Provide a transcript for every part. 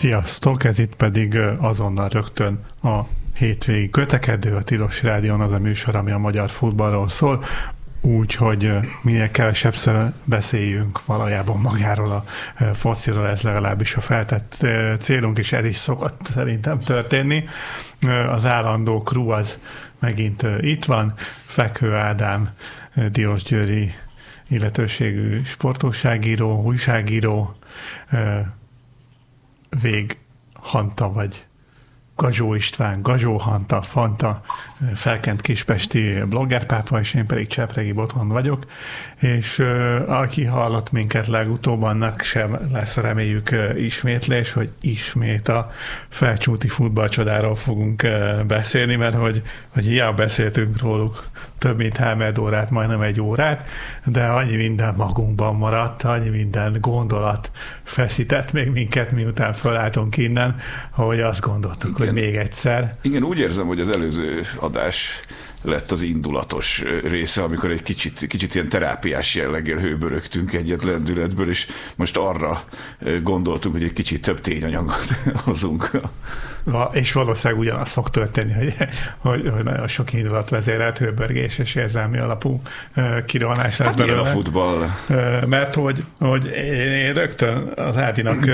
Sziasztok, ez itt pedig azonnal rögtön a hétvégi kötekedő, a Tilos Rádion az a műsor, ami a magyar futballról szól, úgy, hogy minél kevesebbszer beszéljünk valójában magáról a fociról, ez legalábbis a feltett célunk, és ez is szokott szerintem történni. Az állandó crew az megint itt van, Fekő Ádám, Diós Győri illetőségű sportóságíró, újságíró, Vég Hanta vagy. Gazsó István, Gazsó Hanta, Fanta, felkent kispesti bloggerpápa, és én pedig Csepregi Boton vagyok, és uh, aki hallott minket legutóbb, annak sem lesz reméljük uh, ismétlés, hogy ismét a felcsúti futballcsodáról fogunk uh, beszélni, mert hogy, hogy hiába beszéltünk róluk több mint hámed órát, majdnem egy órát, de annyi minden magunkban maradt, annyi minden gondolat feszített még minket, miután felálltunk innen, ahogy azt gondoltuk, Igen. hogy még egyszer. Igen, úgy érzem, hogy az előző adás lett az indulatos része, amikor egy kicsit, kicsit ilyen terápiás jelleggel hőbörögtünk egyet lendületből, és most arra gondoltunk, hogy egy kicsit több tényanyagot hozunk. És valószínűleg ugyanaz fog történni, hogy, hogy, hogy nagyon sok indulat vezérelt hőbörgés és érzelmi alapú kirohanás lesz hát belőle. a futball. Mert hogy, hogy én rögtön az Ádinak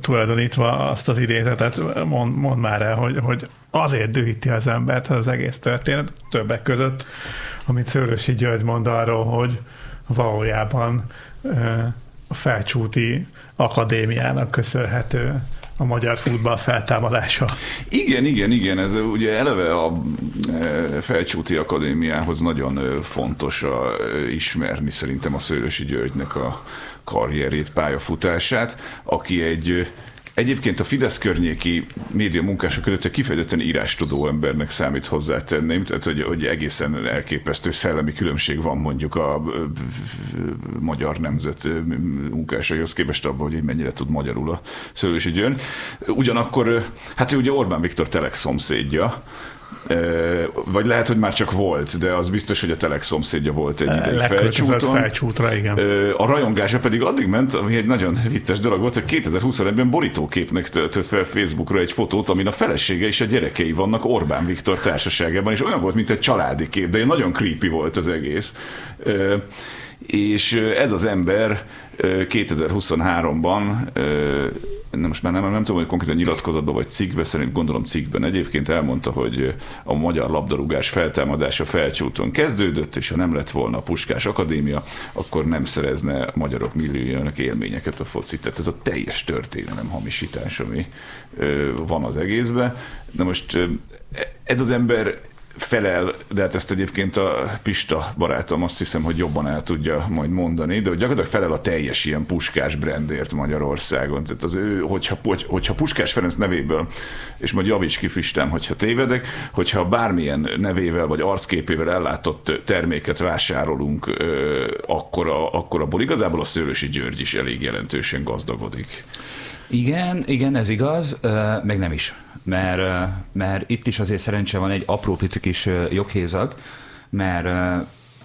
tulajdonítva azt az idézetet mond, mond már el, hogy, hogy azért dühíti az embert az egész történet, többek között, amit Szőrösi György mond arról, hogy valójában a felcsúti akadémiának köszönhető a magyar futball feltámadása. Igen, igen, igen, ez ugye eleve a Felcsúti Akadémiához nagyon fontos a, ismerni szerintem a Szőrösi Györgynek a karrierét, pályafutását, aki egy Egyébként a Fidesz környéki média munkások között egy kifejezetten írástudó embernek számít hozzátenném, tehát hogy, hogy egészen elképesztő szellemi különbség van mondjuk a magyar nemzet munkásaihoz képest abban, hogy mennyire tud magyarul a Szőlősi György. Ugyanakkor, hát ő ugye Orbán Viktor Telex szomszédja, vagy lehet, hogy már csak volt, de az biztos, hogy a Telex szomszédja volt egy ideig felcsúton. felcsútra, igen. A rajongása pedig addig ment, ami egy nagyon vicces dolog volt, hogy 2021-ben borítóképnek töltött fel Facebookra egy fotót, amin a felesége és a gyerekei vannak Orbán Viktor társaságában, és olyan volt, mint egy családi kép, de nagyon creepy volt az egész. És ez az ember 2023-ban nem most már nem, nem tudom, hogy konkrétan nyilatkozatban vagy cikkben, szerint gondolom cikkben egyébként elmondta, hogy a magyar labdarúgás feltámadása felcsúton kezdődött, és ha nem lett volna a Puskás Akadémia, akkor nem szerezne a magyarok milliójának élményeket a foci. Tehát ez a teljes történelem hamisítás, ami van az egészben. Na most ez az ember felel, de hát ezt egyébként a Pista barátom azt hiszem, hogy jobban el tudja majd mondani, de hogy gyakorlatilag felel a teljes ilyen puskás brandért Magyarországon. Tehát az ő, hogyha, hogyha Puskás Ferenc nevéből, és majd javíts ki Pistám, hogyha tévedek, hogyha bármilyen nevével vagy arcképével ellátott terméket vásárolunk, akkor, a, akkor abból igazából a Szőlősi György is elég jelentősen gazdagodik. Igen, igen, ez igaz, meg nem is mert, mert itt is azért szerencse van egy apró pici kis joghézag, mert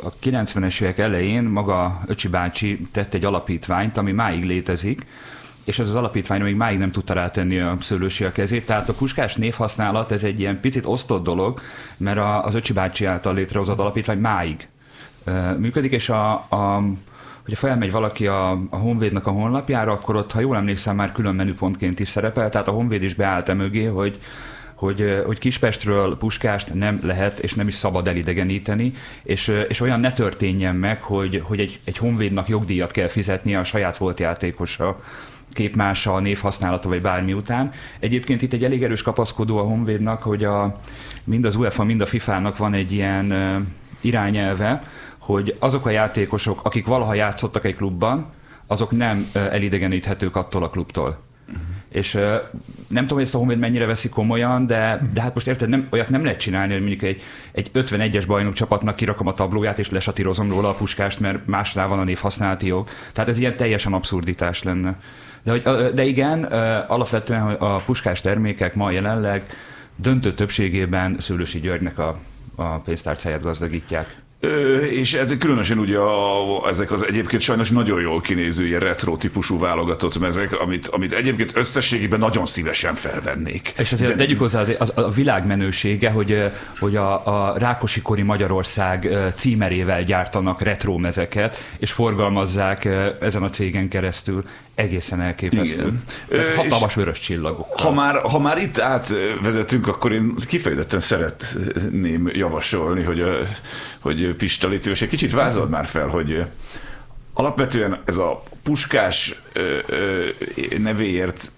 a 90-es évek elején maga Öcsi bácsi tett egy alapítványt, ami máig létezik, és ez az alapítvány még máig nem tudta rátenni a szőlősi a kezét. Tehát a puskás névhasználat ez egy ilyen picit osztott dolog, mert az Öcsi bácsi által létrehozott alapítvány máig működik, és a, a hogyha felmegy valaki a, a Honvédnak a honlapjára, akkor ott, ha jól emlékszem, már külön menüpontként is szerepel, tehát a Honvéd is beállt mögé, hogy hogy, hogy Kispestről Puskást nem lehet és nem is szabad elidegeníteni, és, és olyan ne történjen meg, hogy, hogy egy, egy honvédnak jogdíjat kell fizetnie a saját volt játékosa képmása, névhasználata vagy bármi után. Egyébként itt egy elég erős kapaszkodó a Honvédnak, hogy a, mind az UEFA, mind a FIFA-nak van egy ilyen irányelve, hogy azok a játékosok, akik valaha játszottak egy klubban, azok nem elidegeníthetők attól a klubtól. Uh-huh. És nem tudom, hogy ezt a Honvéd mennyire veszi komolyan, de, de hát most érted, nem, olyat nem lehet csinálni, hogy mondjuk egy, egy 51-es bajnok csapatnak kirakom a tablóját, és lesatírozom róla a puskást, mert másnál van a név használati jog. Tehát ez ilyen teljesen abszurditás lenne. De, hogy, de igen, alapvetően a puskás termékek ma jelenleg döntő többségében Szőlősi Györgynek a, a pénztárcáját gazdagítják. És ez különösen ugye a, ezek az egyébként sajnos nagyon jól kinéző ilyen retro típusú válogatott mezek, amit, amit egyébként összességében nagyon szívesen felvennék. És azért De... tegyük hozzá az, az, a világmenősége, hogy, hogy a, a Rákosi kori Magyarország címerével gyártanak retro mezeket, és forgalmazzák ezen a cégen keresztül egészen elképesztő. Igen. Hatalmas vörös csillagok. Ha már, ha már itt átvezetünk, akkor én kifejezetten szeretném javasolni, hogy, hogy Pista, légy szíves, egy kicsit vázold már fel, hogy alapvetően ez a puskás nevéért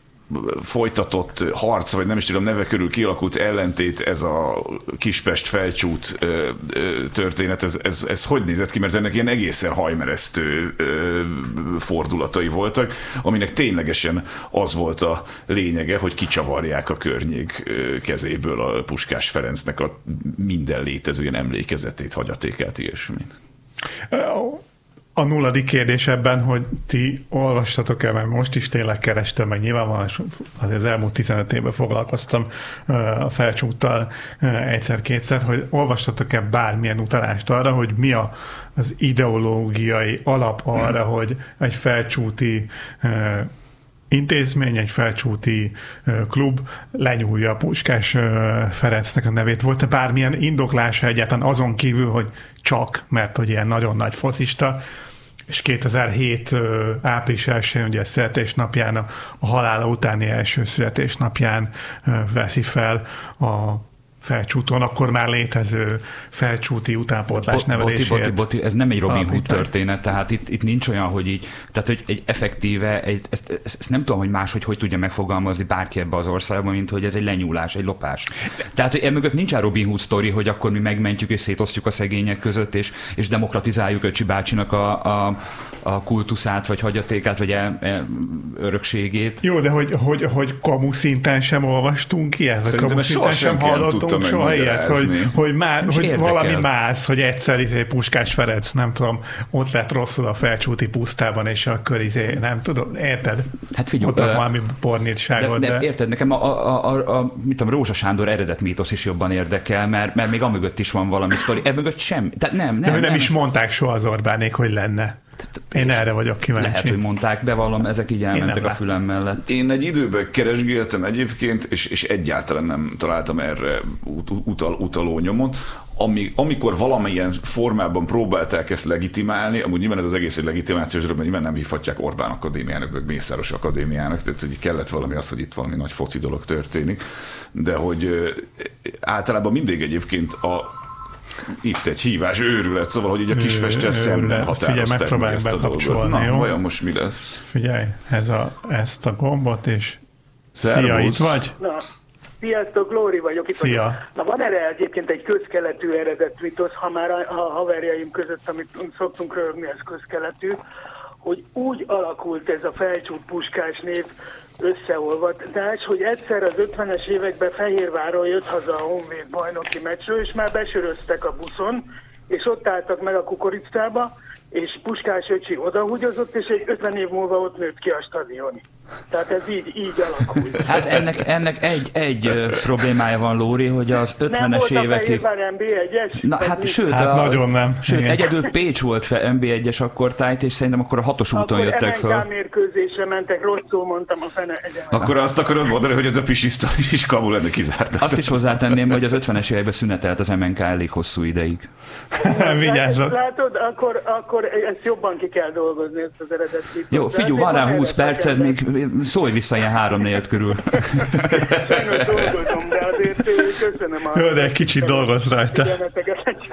folytatott harc, vagy nem is tudom, neve körül kialakult ellentét, ez a Kispest felcsút történet, ez, ez, ez hogy nézett ki? Mert ennek ilyen egészen hajmeresztő fordulatai voltak, aminek ténylegesen az volt a lényege, hogy kicsavarják a környék kezéből a Puskás Ferencnek a minden létező ilyen emlékezetét, hagyatékát, ilyesmit a nulladik kérdés ebben, hogy ti olvastatok-e, mert most is tényleg kerestem, meg nyilvánvalóan az elmúlt 15 évben foglalkoztam a felcsúttal egyszer-kétszer, hogy olvastatok-e bármilyen utalást arra, hogy mi a, az ideológiai alap arra, hogy egy felcsúti intézmény, egy felcsúti klub lenyúlja Puskás Ferencnek a nevét. Volt-e bármilyen indoklása egyáltalán azon kívül, hogy csak, mert hogy ilyen nagyon nagy focista, és 2007 április 1-én, ugye születésnapján, a, a halála utáni első születésnapján veszi fel a felcsúton, akkor már létező felcsúti utánpótlás nevelésért. Boti, boti, boti, ez nem egy Robin Hood történet, tehát itt, itt nincs olyan, hogy így, tehát hogy egy effektíve, egy, ezt, ezt, ezt nem tudom, hogy máshogy hogy tudja megfogalmazni bárki ebbe az országban, mint hogy ez egy lenyúlás, egy lopás. Tehát, hogy emögött nincs a Robin Hood sztori, hogy akkor mi megmentjük és szétosztjuk a szegények között, és, és demokratizáljuk Öcsi bácsinak a, a, a kultuszát, vagy hagyatékát, vagy el, el, örökségét. Jó, de hogy, hogy, hogy kamu szinten sem olvastunk ilyet, vagy kamu szinten sem hallottunk soha ilyet, hogy, hogy, már, hogy érdekel. valami más, hogy egyszer izé Puskás Ferenc, nem tudom, ott lett rosszul a felcsúti pusztában, és akkor izé, nem tudom, érted? Hát figyelj, ott uh, valami pornítságot. De, de, de, érted, nekem a, a, a, a, mit tudom, Rózsa Sándor eredet mítosz is jobban érdekel, mert, mert még amögött is van valami sztori, emögött sem. Tehát nem, nem, de nem, nem is mondták soha az Orbánék, hogy lenne. Én erre vagyok kíváncsi. Lehet, hogy mondták, bevallom, ezek így elmentek a fülem mellett. Én egy időben keresgéltem egyébként, és, és egyáltalán nem találtam erre utal, utaló nyomot. Ami, amikor valamilyen formában próbálták ezt legitimálni, amúgy nyilván ez az egész egy legitimációs dolog, mert nyilván nem hívhatják Orbán Akadémiának, vagy Mészáros Akadémiának, tehát hogy kellett valami az, hogy itt valami nagy foci dolog történik, de hogy általában mindig egyébként a itt egy hívás, őrület, szóval, hogy így a Kispestel szemben határozták Figyelj, ezt a dolgot. Na, jó? vajon most mi lesz? Figyelj, ez a, ezt a gombot, és Szervusz. szia, itt vagy? Na, Sziasztok, Glóri vagyok. Itt Szia. Vagyok. Na van erre egyébként egy közkeletű eredet mitosz, ha már a, haverjaim között, amit szoktunk rögni, ez közkeletű, hogy úgy alakult ez a felcsút puskás név, összeolvadás, hogy egyszer az 50-es években Fehérváról jött haza a Honvéd bajnoki meccsről, és már besöröztek a buszon, és ott álltak meg a kukoricába, és Puskás öcsi odahugyozott, és egy 50 év múlva ott nőtt ki a stadion. Tehát ez így, így alakult. Hát ennek, ennek egy, egy problémája van, Lóri, hogy az 50-es évekig... Nem NB1-es? Na, hát mi? sőt, hát a, nagyon nem. Sőt, Igen. egyedül Pécs volt fel NB1-es akkor tájt, és szerintem akkor a hatos úton akkor jöttek fel. Akkor mérkőzésre mentek, rosszul mondtam a fene egyen. Akkor azt akarod mondani, hogy ez a pisiszta is kamu lenne kizárt. Azt is hozzátenném, hogy az 50-es években szünetelt az MNK elég hosszú ideig. Vigyázzat. Látod, akkor, akkor ezt jobban ki kell dolgozni, ezt az eredeti. Jó, figyelj, van rá 20 perced, még szólj vissza ilyen három négyet körül. dolgozom, de azért köszönöm a... Jó, de egy kicsit dolgoz rajta.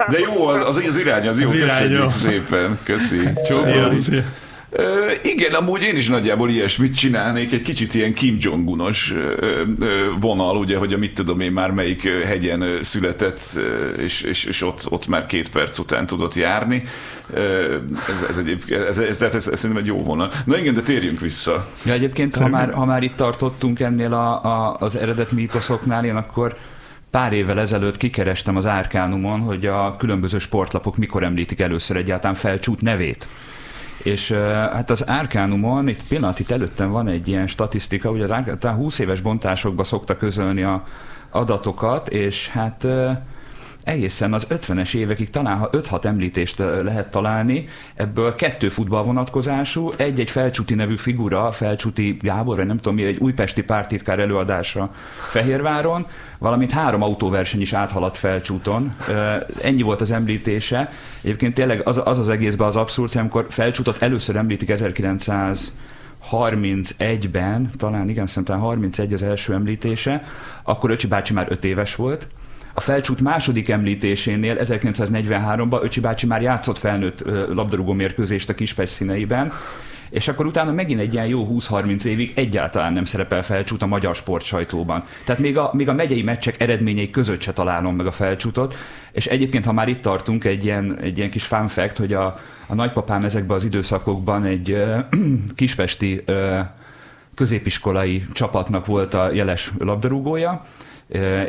De jó, az, az, az irány, az jó, az irány, köszönjük jó. szépen. Köszi. Csókolom. Uh, igen, amúgy én is nagyjából ilyesmit csinálnék, egy kicsit ilyen Kim Jong-unos vonal, ugye, hogy a mit tudom én már melyik hegyen született, és, és, és ott, ott már két perc után tudott járni. Ez, ez, egyébként, ez, ez, ez, ez, ez szerintem egy jó vonal. Na igen, de térjünk vissza. Ja, egyébként, ha már, ha már itt tartottunk ennél a, a, az eredet mítoszoknál, én akkor pár évvel ezelőtt kikerestem az Árkánumon, hogy a különböző sportlapok mikor említik először egyáltalán felcsút nevét. És hát az Arkánumon, itt pillanat, itt előttem van egy ilyen statisztika, hogy az Arkánum 20 éves bontásokba szokta közölni a adatokat, és hát egészen az 50-es évekig talán ha 5-6 említést lehet találni, ebből kettő futball vonatkozású, egy-egy Felcsúti nevű figura, Felcsúti Gábor, vagy nem tudom mi, egy újpesti pártitkár előadásra Fehérváron, valamint három autóverseny is áthaladt Felcsúton. Ennyi volt az említése. Egyébként tényleg az az, az egészben az abszurd, amikor Felcsútot először említik 1900 31-ben, talán igen, szerintem 31 az első említése, akkor Öcsi bácsi már 5 éves volt, a felcsút második említésénél 1943-ban Öcsi bácsi már játszott felnőtt labdarúgó mérkőzést a Kispest színeiben, és akkor utána megint egy ilyen jó 20-30 évig egyáltalán nem szerepel felcsút a magyar sportsajtóban. Tehát még a, még a megyei meccsek eredményei között se találom meg a felcsútot, és egyébként, ha már itt tartunk, egy ilyen, egy ilyen kis fun fact, hogy a, a nagypapám ezekben az időszakokban egy uh, kispesti uh, középiskolai csapatnak volt a jeles labdarúgója,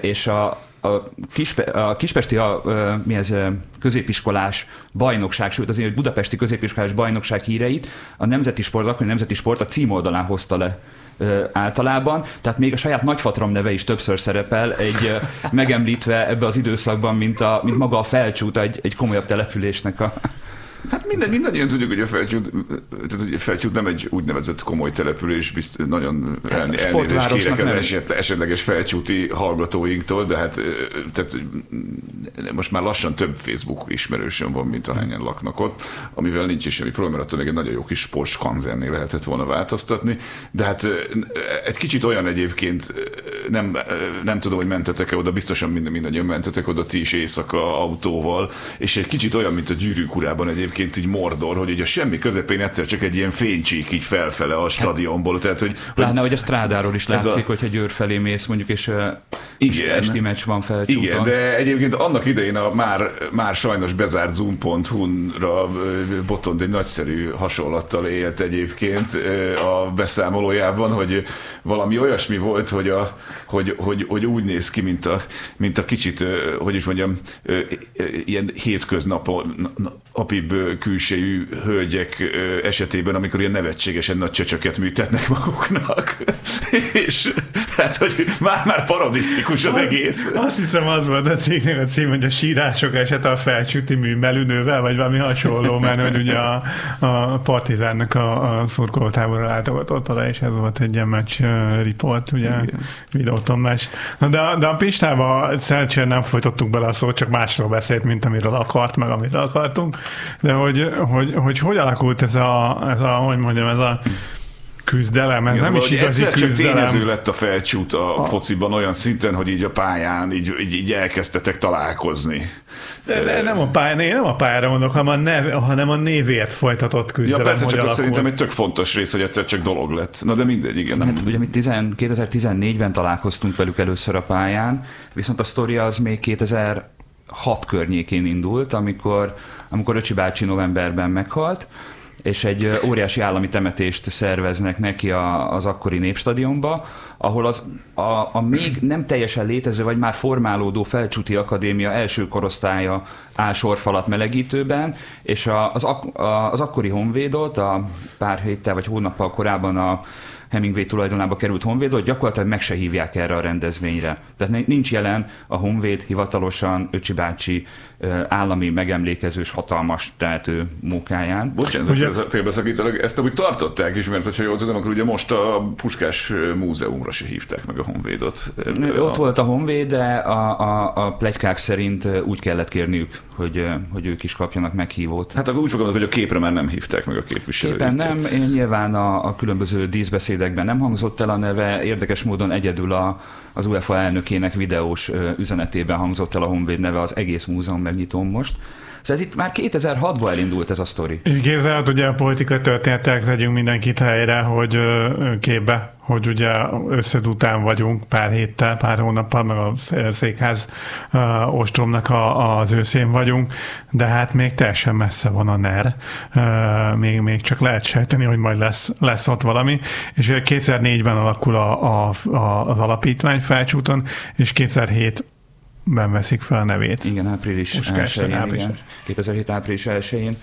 és a, a, Kispe, a kispesti a, mi ez, középiskolás bajnokság, sőt azért budapesti középiskolás bajnokság híreit a Nemzeti Sport, akkor a Nemzeti Sport a címoldalán hozta le általában, tehát még a saját nagyfatram neve is többször szerepel, egy megemlítve ebbe az időszakban, mint, a, mint maga a felcsút egy, egy komolyabb településnek a Hát minden, mindannyian tudjuk, hogy a felcsút, tehát a felcsút nem egy úgynevezett komoly település, bizt, nagyon hát, elné, elnézést kérek az eset, esetleges felcsúti hallgatóinktól, de hát tehát most már lassan több Facebook ismerősöm van, mint ahányan laknak ott, amivel nincs is semmi probléma, még egy nagyon jó kis kanzerné lehetett volna változtatni, de hát egy kicsit olyan egyébként, nem, nem tudom, hogy mentetek-e oda, biztosan minden, mindannyian mentetek oda ti is éjszaka autóval, és egy kicsit olyan, mint a gyűrűk urában egyébként egyébként így Mordor, hogy ugye semmi közepén egyszer csak egy ilyen fénycsík így felfele a stadionból. Tehát, hogy, Pláne, hogy a strádáról is látszik, a... hogyha Győr felé mész, mondjuk, és, igen, és esti meccs van fel Igen, de egyébként annak idején a már, már sajnos bezárt zoom.hu-ra Botond egy nagyszerű hasonlattal élt egyébként a beszámolójában, hogy valami olyasmi volt, hogy, a, hogy, hogy, hogy úgy néz ki, mint a, mint a kicsit, hogy is mondjam, ilyen hétköznapibb külsejű hölgyek esetében, amikor ilyen nevetségesen nagy csöcsöket műtetnek maguknak. és hát, hogy már-már paradisztikus az egész. Azt hiszem az volt a cégnek a cím, hogy a sírások eset a felcsúti műmelünővel, vagy valami hasonló, mert hogy ugye a, a partizánnak a, a szurkolótáborra látogatott oda, és ez volt egy ilyen meccs report, ugye videótomás. De, de a Pistával szerencsére nem folytottuk bele a szót, csak másról beszélt, mint amiről akart, meg amit akartunk. De hogy hogy, hogy, hogy alakult ez a, ez a, hogy mondjam, ez a küzdelem, ez nem is igazi egyszer küzdelem. csak tényező lett a felcsút a, a fociban olyan szinten, hogy így a pályán így, így, így elkezdtetek találkozni. De, de nem a pályán, én nem a pályára mondok, hanem a, nev, hanem a névért folytatott küzdelem. Ja, persze, csak azt szerintem egy tök fontos rész, hogy egyszer csak dolog lett. Na de mindegy, igen. Hát, ugye mi 2014-ben találkoztunk velük először a pályán, viszont a sztoria az még 2000 hat környékén indult, amikor, amikor Öcsi bácsi novemberben meghalt, és egy óriási állami temetést szerveznek neki a, az akkori népstadionba, ahol az, a, a még nem teljesen létező, vagy már formálódó Felcsúti Akadémia első korosztálya áll sorfalat melegítőben, és a, az, a, az akkori honvédot a pár héttel vagy hónappal korábban a Hemingway tulajdonába került Honvéd, hogy gyakorlatilag meg se hívják erre a rendezvényre. Tehát nincs jelen a Honvéd hivatalosan Öcsi bácsi állami megemlékezős hatalmas tehető munkáján. Bocsánat, ugye... félbeszakítanak, ezt amúgy tartották is, mert ha jól tudom, akkor ugye most a Puskás Múzeumra se hívták meg a Honvédot. Ott a... volt a Honvéd, de a, a, a plegykák szerint úgy kellett kérniük, hogy, hogy ők is kapjanak meghívót. Hát akkor úgy fogadok, hogy a képre már nem hívták meg a képviselőket. Képen nem, én nyilván a, a különböző díszbeszédekben nem hangzott el a neve, érdekes módon egyedül a, az UEFA elnökének videós üzenetében hangzott el a Honvéd neve, az egész múzeum megnyitom most. Szóval ez itt már 2006-ban elindult ez a sztori. És képzeld, ugye a politikai történetek tegyünk mindenkit helyre, hogy képbe, hogy ugye összedután vagyunk pár héttel, pár hónappal, meg a székház uh, ostromnak a, az őszén vagyunk, de hát még teljesen messze van a NER. Még, még csak lehet sejteni, hogy majd lesz, lesz ott valami. És 2004-ben alakul a, a, a, az alapítvány felcsúton, és 2007 ben veszik fel a nevét. Igen, április 1 április. Igen. 2007 április 1-én.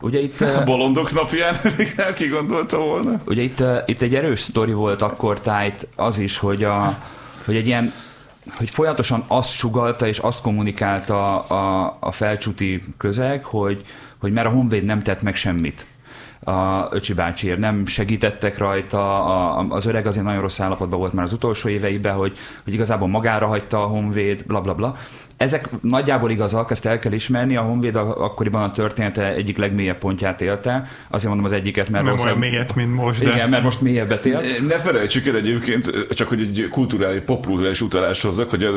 Ugye itt, a bolondok napján ki gondolta volna? Ugye itt, itt egy erős sztori volt akkor tájt az is, hogy, a, hogy egy ilyen hogy folyamatosan azt sugalta és azt kommunikálta a, a felcsúti közeg, hogy, hogy mert a Honvéd nem tett meg semmit a Öcsi bácsiért, nem segítettek rajta, a, az öreg azért nagyon rossz állapotban volt már az utolsó éveiben, hogy, hogy igazából magára hagyta a Honvéd, bla bla bla ezek nagyjából igazak, ezt el kell ismerni. A Honvéd akkoriban a története egyik legmélyebb pontját élte. Azért mondom az egyiket, mert... Nem olyan mélyet, mint most, de... Igen, mert most mélyebbet él. Ne felejtsük el egyébként, csak hogy egy kulturális, popkulturális utalás hozzak, hogy a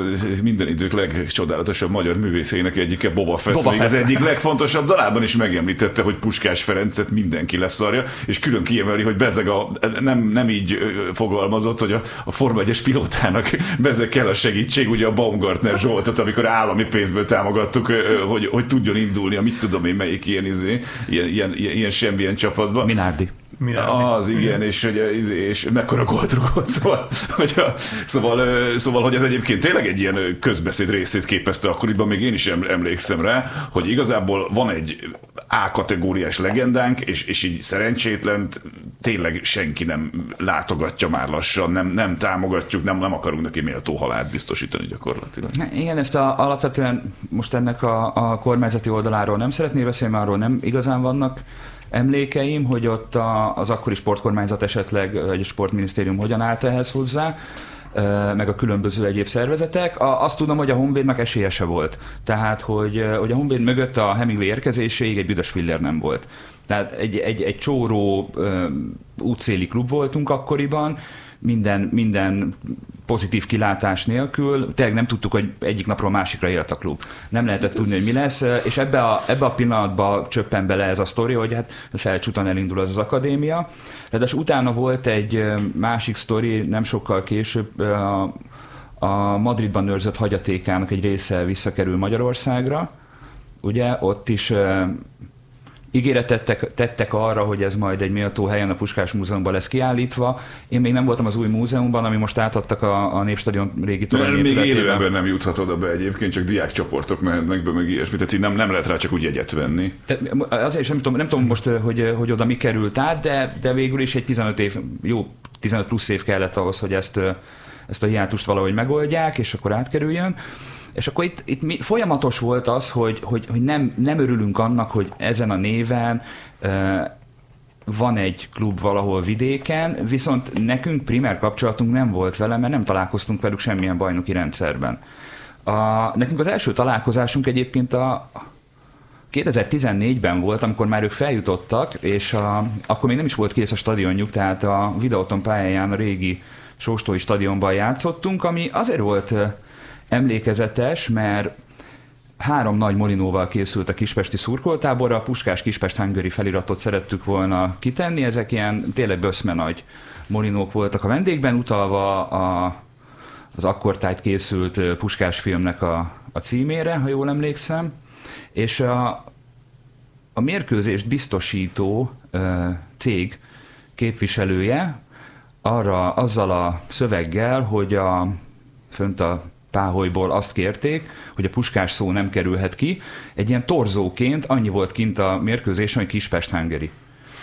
minden idők legcsodálatosabb magyar művészeinek egyike Boba Fett. Boba Fett. Az egyik legfontosabb dalában is megemlítette, hogy Puskás Ferencet mindenki leszarja, és külön kiemeli, hogy bezeg a, nem, nem így fogalmazott, hogy a, a Forma 1 pilótának bezeg kell a segítség, ugye a Baumgartner Zsoltot, amikor állami pénzből támogattuk, hogy, hogy tudjon indulni a mit tudom én melyik ilyen, izé, ilyen, ilyen, ilyen, ilyen semmilyen csapatban. Minárdi. Minárdi. Az igen, és, hogy, izé, és mekkora gólt rugott, szóval, hogy, a, szóval, szóval, hogy ez egyébként tényleg egy ilyen közbeszéd részét képezte akkoriban, még én is emlékszem rá, hogy igazából van egy A kategóriás legendánk, és, és így szerencsétlen tényleg senki nem látogatja már lassan, nem, nem támogatjuk, nem, nem akarunk neki méltó halált biztosítani gyakorlatilag. Igen, ezt a, alapvetően most ennek a, a kormányzati oldaláról nem szeretnék beszélni, arról nem igazán vannak emlékeim, hogy ott a, az akkori sportkormányzat esetleg, a sportminisztérium hogyan állt ehhez hozzá meg a különböző egyéb szervezetek. A, azt tudom, hogy a Honvédnak esélyese volt. Tehát, hogy, hogy a Honvéd mögött a Hemingway érkezéséig egy büdös filler nem volt. Tehát egy, egy, egy csóró útszéli klub voltunk akkoriban, minden, minden pozitív kilátás nélkül, tényleg nem tudtuk, hogy egyik napról másikra élt a klub. Nem lehetett tudni, hogy mi lesz, és ebbe a, ebbe a pillanatba csöppen bele ez a sztori, hogy hát felcsúton elindul az az akadémia. Ráadásul utána volt egy másik sztori, nem sokkal később, a, a Madridban őrzött hagyatékának egy része visszakerül Magyarországra, ugye, ott is ígéretet tettek, tettek arra, hogy ez majd egy méltó helyen a Puskás Múzeumban lesz kiállítva. Én még nem voltam az új múzeumban, ami most átadtak a, a Népstadion régi torony Még élő ember nem juthat oda be egyébként, csak diákcsoportok mehetnek be, meg ilyesmi, tehát így nem, nem lehet rá csak úgy egyet venni. Tehát azért sem tudom, nem tudom most, hogy, hogy oda mi került át, de, de végül is egy 15 év, jó, 15 plusz év kellett ahhoz, hogy ezt, ezt a hiátust valahogy megoldják, és akkor átkerüljön. És akkor itt, itt mi, folyamatos volt az, hogy, hogy, hogy nem, nem örülünk annak, hogy ezen a néven uh, van egy klub valahol vidéken, viszont nekünk primer kapcsolatunk nem volt vele, mert nem találkoztunk velük semmilyen bajnoki rendszerben. A, nekünk az első találkozásunk egyébként a 2014-ben volt, amikor már ők feljutottak, és a, akkor még nem is volt kész a stadionjuk, tehát a Videoton pályáján a régi Sóstói stadionban játszottunk, ami azért volt emlékezetes, mert három nagy molinóval készült a kispesti szurkoltáborra, a Puskás Kispest Hungary feliratot szerettük volna kitenni, ezek ilyen tényleg böszme nagy molinók voltak a vendégben, utalva a, az akkortájt készült Puskás filmnek a, a címére, ha jól emlékszem, és a, a mérkőzést biztosító ö, cég képviselője arra azzal a szöveggel, hogy a fönt a páholyból azt kérték, hogy a puskás szó nem kerülhet ki. Egy ilyen torzóként annyi volt kint a mérkőzésen, hogy Kispest Hungary.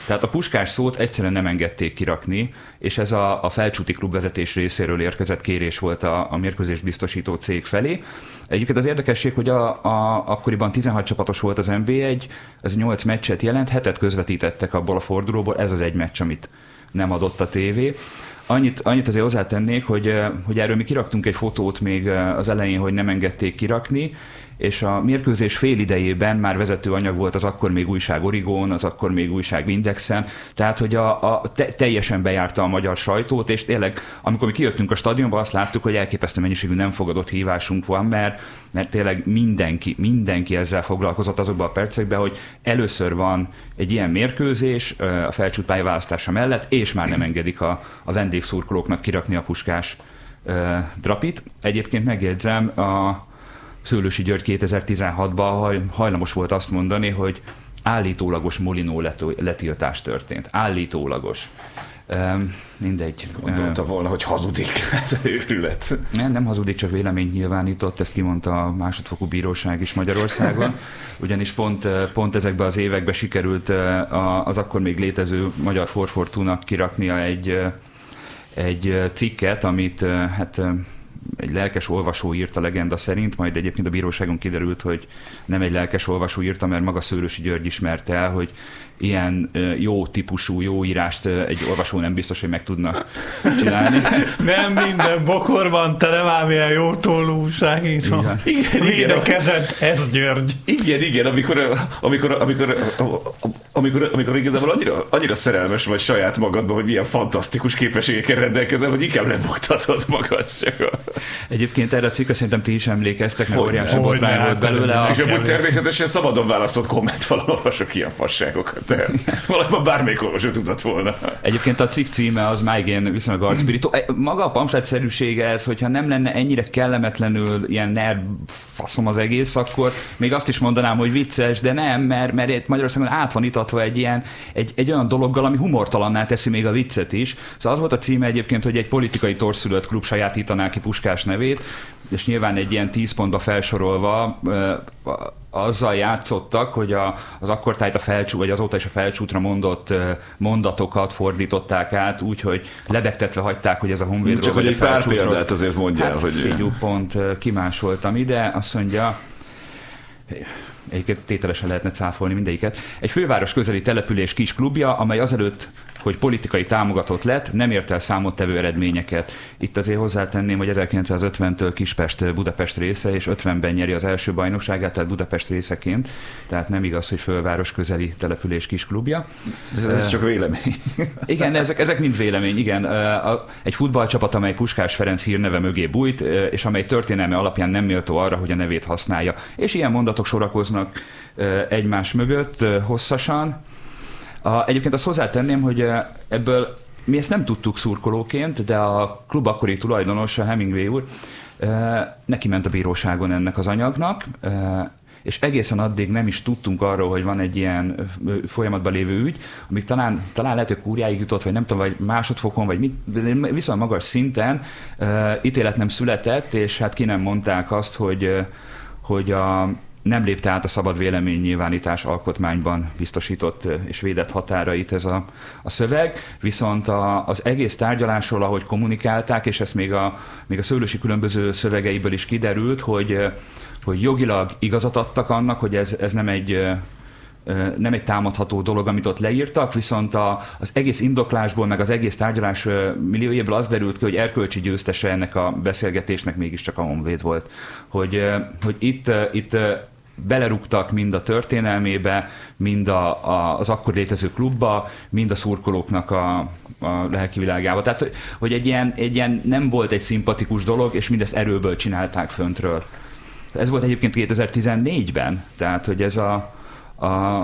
Tehát a puskás szót egyszerűen nem engedték kirakni, és ez a, a felcsúti klubvezetés részéről érkezett kérés volt a, a mérkőzést biztosító cég felé. Egyébként az érdekesség, hogy a, a, akkoriban 16 csapatos volt az NB1, ez 8 meccset jelent, hetet közvetítettek abból a fordulóból, ez az egy meccs, amit nem adott a tévé. Annyit, annyit azért hozzátennék, hogy, hogy erről mi kiraktunk egy fotót még az elején, hogy nem engedték kirakni, és a mérkőzés fél idejében már vezető anyag volt az akkor még újság Origón, az akkor még újság Indexen, tehát hogy a, a te, teljesen bejárta a magyar sajtót, és tényleg, amikor mi kijöttünk a stadionba, azt láttuk, hogy elképesztő mennyiségű nem fogadott hívásunk van, mert, mert tényleg mindenki, mindenki ezzel foglalkozott azokban a percekben, hogy először van egy ilyen mérkőzés a felcsút választása mellett, és már nem engedik a, a vendégszurkolóknak kirakni a puskás drapit. Egyébként megjegyzem, a, Szőlősi György 2016-ban hajlamos volt azt mondani, hogy állítólagos molinó letiltás történt. Állítólagos. Um, mindegy. Gondolta volna, hogy hazudik. Hát őrület. Nem, nem hazudik, csak véleményt nyilvánított, ezt kimondta a másodfokú bíróság is Magyarországon. Ugyanis pont, pont ezekben az években sikerült az akkor még létező Magyar Forfortúnak kiraknia egy, egy cikket, amit hát egy lelkes olvasó írt a legenda szerint, majd egyébként a bíróságon kiderült, hogy nem egy lelkes olvasó írta, mert maga Szőlősi György ismerte el, hogy ilyen jó típusú, jó írást egy olvasó nem biztos, hogy meg tudna csinálni. Nem minden bokorban te nem ám ilyen jó tollú újságíró. Igen. Igen, igen. kezed, ez György. Igen, igen, amikor, amikor, amikor, amikor, amikor igazából annyira, annyira szerelmes vagy saját magadban, hogy milyen fantasztikus képességekkel rendelkezel, hogy inkább lebuktatod magad. Csak a... Egyébként erre a cikkre szerintem ti is emlékeztek, mert óriási botrány volt hát, belőle. A, És amúgy természetesen szabadon választott komment olvasok ilyen fasságokat. Tehát valójában bármelyik olvasó tudott volna. Egyébként a cikk címe az máig ilyen viszonylag arcspirító. E, Maga a pamfletszerűsége ez, hogyha nem lenne ennyire kellemetlenül ilyen nerd faszom az egész, akkor még azt is mondanám, hogy vicces, de nem, mert, mert itt Magyarországon át van itatva egy ilyen, egy, egy olyan dologgal, ami humortalanná teszi még a viccet is. Szóval az volt a címe egyébként, hogy egy politikai torszülött klub sajátítaná ki Puskás nevét, és nyilván egy ilyen tíz pontba felsorolva azzal játszottak, hogy a, az akkor tájt a felcsú, vagy azóta is a felcsútra mondott mondatokat fordították át, úgyhogy lebegtetve hagyták, hogy ez a Honvédról Csak hogy egy pár példát azért mondjál, hát, hogy... Figyú, pont kimásoltam ide, azt mondja, Egyiket tételesen lehetne cáfolni mindegyiket. Egy főváros közeli település kis klubja, amely azelőtt, hogy politikai támogatott lett, nem ért el számottevő eredményeket. Itt azért hozzátenném, hogy 1950-től Kispest Budapest része, és 50-ben nyeri az első bajnokságát, tehát Budapest részeként. Tehát nem igaz, hogy főváros közeli település kis klubja. Ez csak vélemény. Igen, ezek, ezek mind vélemény, igen. Ö, a- Egy futballcsapat, amely Puskás Ferenc hírneve mögé bújt, ö, és amely történelme alapján nem méltó arra, hogy a nevét használja. És ilyen mondatok sorakoznak ö, egymás mögött ö, hosszasan. A, egyébként azt hozzátenném, hogy ö, ebből mi ezt nem tudtuk szurkolóként, de a klub akkori tulajdonosa, Hemingway úr, ö, neki ment a bíróságon ennek az anyagnak, ö, és egészen addig nem is tudtunk arról, hogy van egy ilyen folyamatban lévő ügy, amíg talán, talán lehet, hogy kúriáig jutott, vagy nem tudom, vagy másodfokon, vagy mit, viszont magas szinten ítélet nem született, és hát ki nem mondták azt, hogy, hogy a, nem lépte át a szabad véleménynyilvánítás alkotmányban biztosított és védett határait ez a, a szöveg, viszont a, az egész tárgyalásról, ahogy kommunikálták, és ezt még a, még a szőlősi különböző szövegeiből is kiderült, hogy, hogy jogilag igazat adtak annak, hogy ez, ez nem egy nem egy támadható dolog, amit ott leírtak, viszont a, az egész indoklásból, meg az egész tárgyalás milliójéből az derült ki, hogy erkölcsi győztese ennek a beszélgetésnek mégiscsak a Honvéd volt. Hogy, hogy itt, itt belerúgtak mind a történelmébe, mind a, a, az akkor létező klubba, mind a szurkolóknak a, a lelki világába. Tehát, hogy- egy ilyen, egy ilyen nem volt egy szimpatikus dolog, és mindezt erőből csinálták föntről. Ez volt egyébként 2014-ben, tehát hogy ez a, a,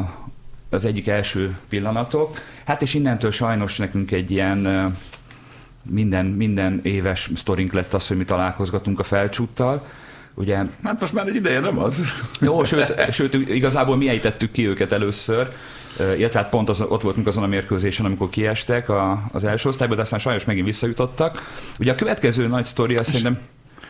az egyik első pillanatok. Hát és innentől sajnos nekünk egy ilyen minden, minden éves sztorink lett az, hogy mi találkozgatunk a felcsúttal. Ugye, Hát most már egy ideje nem az. jó, sőt, sőt, igazából mi ejtettük ki őket először, illetve hát pont az, ott voltunk azon a mérkőzésen, amikor kiestek a, az első osztályba, de aztán sajnos megint visszajutottak. Ugye a következő nagy sztori az szerintem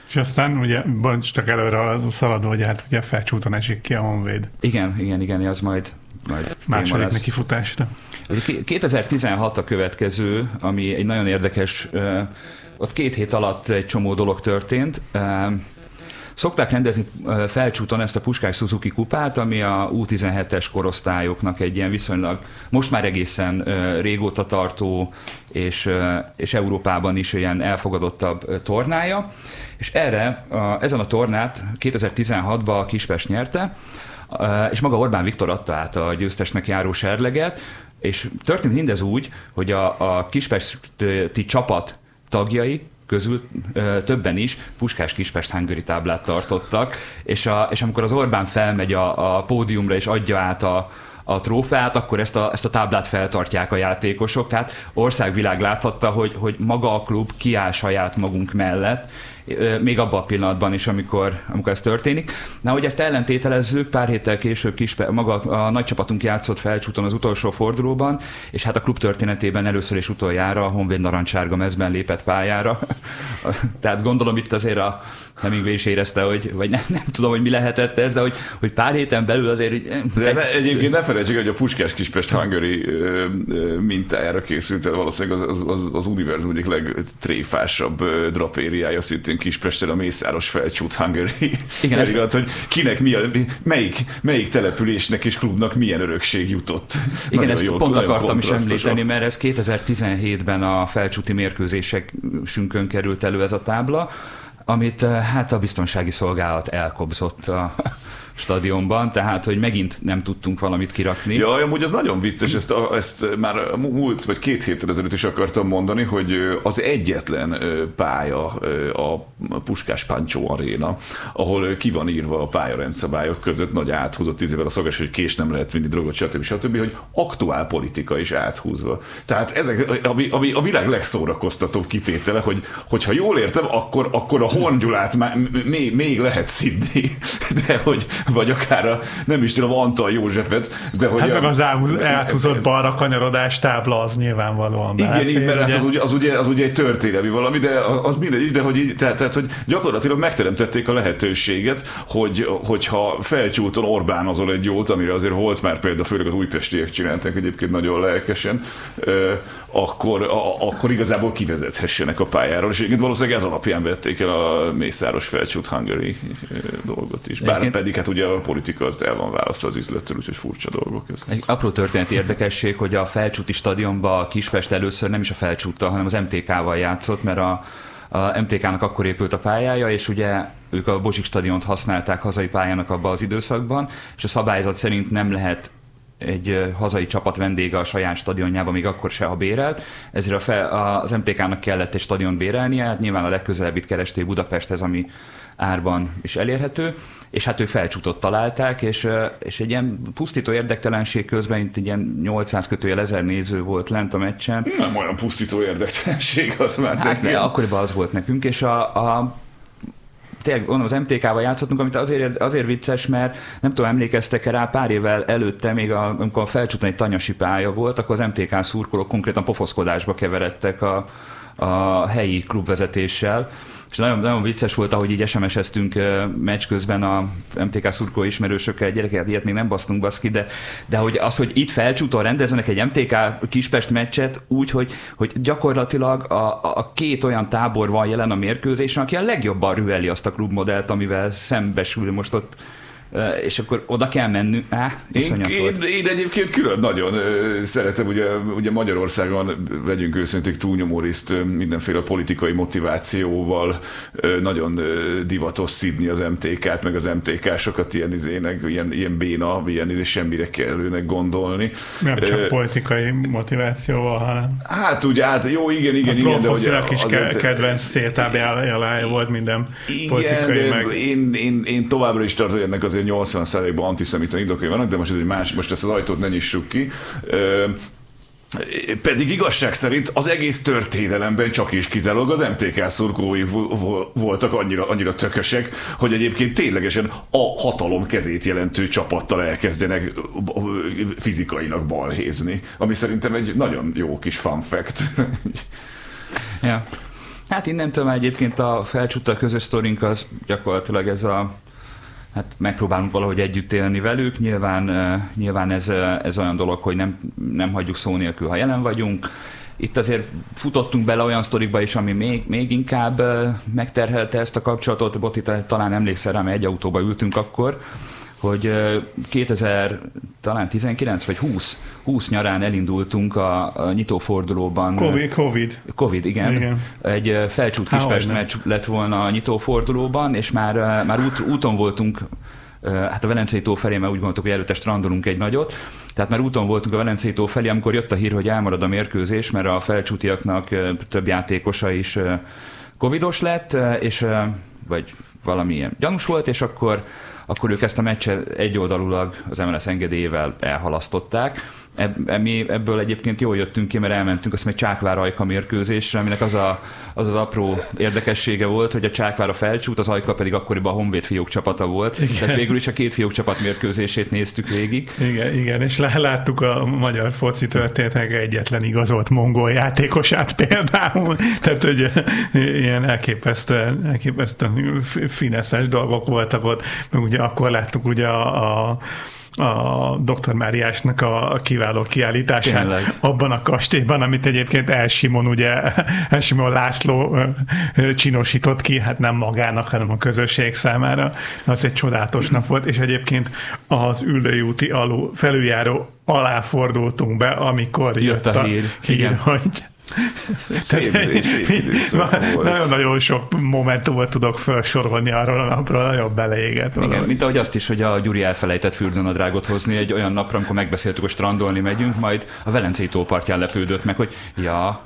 És aztán ugye, bocs, csak előre szaladva, hogy hát ugye felcsúton esik ki a Honvéd Igen, igen, igen, az majd, majd második lesz. nekifutásra. Ez a 2016 a következő, ami egy nagyon érdekes, ott két hét alatt egy csomó dolog történt. Szokták rendezni felcsúton ezt a Puskás Suzuki kupát, ami a U17-es korosztályoknak egy ilyen viszonylag most már egészen régóta tartó és, és Európában is ilyen elfogadottabb tornája. És erre, ezen a tornát 2016-ban a Kispest nyerte, és maga Orbán Viktor adta át a győztesnek járó serleget, és történt mindez úgy, hogy a, a kispesti csapat tagjai közül többen is Puskás Kispest Hungary táblát tartottak, és, a, és amikor az Orbán felmegy a, a pódiumra és adja át a, a trófeát, akkor ezt a, ezt a táblát feltartják a játékosok, tehát országvilág láthatta, hogy, hogy maga a klub kiáll saját magunk mellett, még abban a pillanatban is, amikor, amikor ez történik. Na, hogy ezt ellentételezzük, pár héttel később kis, maga a nagy csapatunk játszott felcsúton az utolsó fordulóban, és hát a klub történetében először és utoljára a Honvéd narancsárga mezben lépett pályára. Tehát gondolom itt azért a Hemingway is érezte, hogy, vagy nem, nem tudom, hogy mi lehetett ez, de hogy, hogy pár héten belül azért, hogy De ne, egyébként ne felejtsük, hogy a Puskás Kispest Hungary mintájára készült valószínűleg az, az, az, az univerzum egyik legtréfásabb drapériája szintén beszéltünk Kispesten a Mészáros felcsút Hungary. Igen, ezt... hogy kinek mi a, melyik, melyik településnek és klubnak milyen örökség jutott. Igen, nagyon ezt jól, pont akartam is említeni, mert ez 2017-ben a felcsúti mérkőzésünkön került elő ez a tábla, amit eh, hát a biztonsági szolgálat elkobzott a stadionban, tehát hogy megint nem tudtunk valamit kirakni. Ja, amúgy ez nagyon vicces, ezt, a, ezt már múlt vagy két héttel ezelőtt is akartam mondani, hogy az egyetlen pálya a Puskás Pancsó Aréna, ahol ki van írva a pályarendszabályok között, nagy áthúzott tíz évvel a szagas, hogy kés nem lehet vinni drogot, stb. stb., hogy aktuál politika is áthúzva. Tehát ezek, ami, ami a világ legszórakoztatóbb kitétele, hogy hogyha jól értem, akkor, akkor a Horngyulát még, még lehet szidni, de hogy vagy akár a, nem is tudom, Antal Józsefet, de hogy... Hát a, meg az áthúzott balra kanyarodás tábla az nyilvánvalóan. Igen, így, mert hát az ugye, az, ugye, az ugye egy történelmi valami, de az mindegy, de hogy így, tehát, tehát, hogy gyakorlatilag megteremtették a lehetőséget, hogy, hogyha felcsúton Orbán azon egy jót, amire azért volt már például, főleg az újpestiek csinálták egyébként nagyon lelkesen, akkor, a, akkor igazából kivezethessenek a pályáról, és egyébként valószínűleg ez alapján vették el a Mészáros felcsút Hungary dolgot is. Bár egyébként, pedig hát ugye a politika az el van választva az üzlettől, úgyhogy furcsa dolgok ez. Egy apró történeti érdekesség, hogy a Felcsúti stadionban a Kispest először nem is a Felcsúttal, hanem az MTK-val játszott, mert a, a MTK-nak akkor épült a pályája, és ugye ők a Bozsik stadiont használták hazai pályának abban az időszakban, és a szabályzat szerint nem lehet egy hazai csapat vendége a saját stadionjában, még akkor se, ha bérelt, ezért a fel, az MTK-nak kellett egy stadion bérelnie, hát nyilván a legközelebbit keresték Budapesthez, ami árban is elérhető, és hát ők felcsútot találták, és, és egy ilyen pusztító érdektelenség közben itt egy ilyen 800 kötőjel ezer néző volt lent a meccsen. Nem olyan pusztító érdektelenség, az már hát ne, akkoriban az volt nekünk, és a, a tényleg mondom, az MTK-val játszottunk, amit azért, azért vicces, mert nem tudom, emlékeztek-e rá, pár évvel előtte, még a, amikor a felcsúton egy tanyasi pálya volt, akkor az MTK szurkolók konkrétan pofoszkodásba keveredtek a, a helyi klubvezetéssel, és nagyon, nagyon vicces volt, ahogy így SMS-eztünk meccs közben a MTK szurkó ismerősökkel, gyerekek, ilyet még nem basztunk baszki, de, de hogy az, hogy itt felcsúton rendeznek egy MTK Kispest meccset úgy, hogy, hogy gyakorlatilag a, a két olyan tábor van jelen a mérkőzésen, aki a legjobban rüheli azt a klubmodellt, amivel szembesül most ott és akkor oda kell menni. Á, én, én, én, egyébként külön nagyon szeretem, ugye, ugye Magyarországon, legyünk őszinték, túlnyomó részt mindenféle politikai motivációval nagyon divatos szidni az MTK-t, meg az MTK-sokat ilyen, izének, ilyen, ilyen béna, ilyen izé semmire kellőnek gondolni. Nem csak uh, politikai motivációval, hanem... Hát ugye, hát jó, igen, igen, a igen, de ugye... A is azért, kedvenc szétábjálája volt minden igen, politikai, de meg... Én, én, én továbbra is tartom, hogy ennek azért 80%-ban antiszemita indokai vannak, de most ez egy más, most ezt az ajtót ne nyissuk ki. Pedig igazság szerint az egész történelemben csak is kizárólag az MTK szurkói voltak annyira, annyira tökösek, hogy egyébként ténylegesen a hatalom kezét jelentő csapattal elkezdenek fizikailag balhézni, ami szerintem egy nagyon jó kis fun fact. ja. Hát innentől már egyébként a felcsúttal közös sztorink az gyakorlatilag ez a hát megpróbálunk valahogy együtt élni velük. Nyilván, nyilván ez, ez olyan dolog, hogy nem, nem hagyjuk szó nélkül, ha jelen vagyunk. Itt azért futottunk bele olyan sztorikba is, ami még, még inkább megterhelte ezt a kapcsolatot. Boti, talán emlékszel rá, mert egy autóba ültünk akkor, hogy 2000, talán 19 vagy 20, 20 nyarán elindultunk a, a nyitófordulóban. Covid. Covid, COVID igen. igen. Egy felcsút Kispest meccs lett volna a nyitófordulóban, és már, már út, úton voltunk hát a Velencei tó felé, mert úgy gondoltuk, hogy előtte strandolunk egy nagyot. Tehát már úton voltunk a Velencei tó felé, amikor jött a hír, hogy elmarad a mérkőzés, mert a felcsútiaknak több játékosa is covidos lett, és vagy valamilyen gyanús volt, és akkor akkor ők ezt a meccset egyoldalulag az MLS engedélyével elhalasztották. Mi ebből egyébként jól jöttünk ki, mert elmentünk azt mondja, Csákvár Ajka mérkőzésre, aminek az, a, az az apró érdekessége volt, hogy a Csákvár a felcsút, az Ajka pedig akkoriban a Honvéd fiók csapata volt. Igen. Tehát végül is a két fiók csapat mérkőzését néztük végig. Igen, igen, és láttuk a magyar foci történetek egyetlen igazolt mongol játékosát például. Tehát, hogy ilyen elképesztően, elképesztően fineszes dolgok voltak ott. Meg ugye akkor láttuk ugye a, a a Dr. Máriásnak a kiváló kiállítását Tényleg. abban a kastélyban, amit egyébként Elsimon, ugye Elsimon László csinosított ki, hát nem magának, hanem a közösség számára. Az egy csodálatos nap volt, és egyébként az ülői úti alul felüljáró alá fordultunk be, amikor jött, jött a hír, hír hogy Szép, szép időszak volt. Nagyon-nagyon sok momentumot tudok felsorolni arról a napról, nagyon beleégett. Igen, mint ahogy azt is, hogy a Gyuri elfelejtett fürdőnadrágot hozni egy olyan napra, amikor megbeszéltük, hogy strandolni megyünk, majd a Velencei tópartján lepődött meg, hogy ja.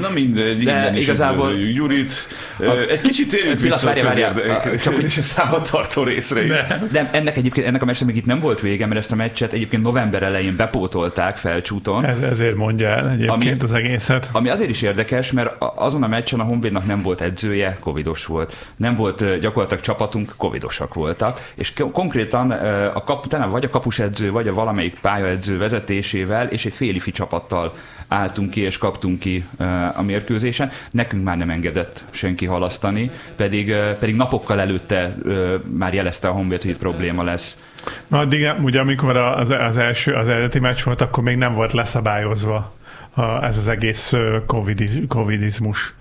Na mindegy, De igazából Gyurit. A, egy kicsit térjünk vissza várja, várja, a, csak is a számot tartó részre is. De, de ennek egyébként, ennek a meccsnek még itt nem volt vége, mert ezt a meccset egyébként november elején bepótolták felcsúton. Ez, ezért mondja el egyébként ami, az egészet. Ami azért is érdekes, mert azon a meccsen a Honvédnak nem volt edzője, covidos volt. Nem volt gyakorlatilag csapatunk, covidosak voltak, és konkrétan a kap, vagy a kapus edző, vagy a valamelyik pályaedző vezetésével és egy félifi csapattal álltunk ki és kaptunk ki a mérkőzésen. Nekünk már nem engedett senki halasztani, pedig, pedig napokkal előtte már jelezte a Honvéd, hogy itt probléma lesz. Na, addig, ugye amikor az, az első, az eredeti meccs volt, akkor még nem volt leszabályozva a, ez az egész COVID, covidizmus.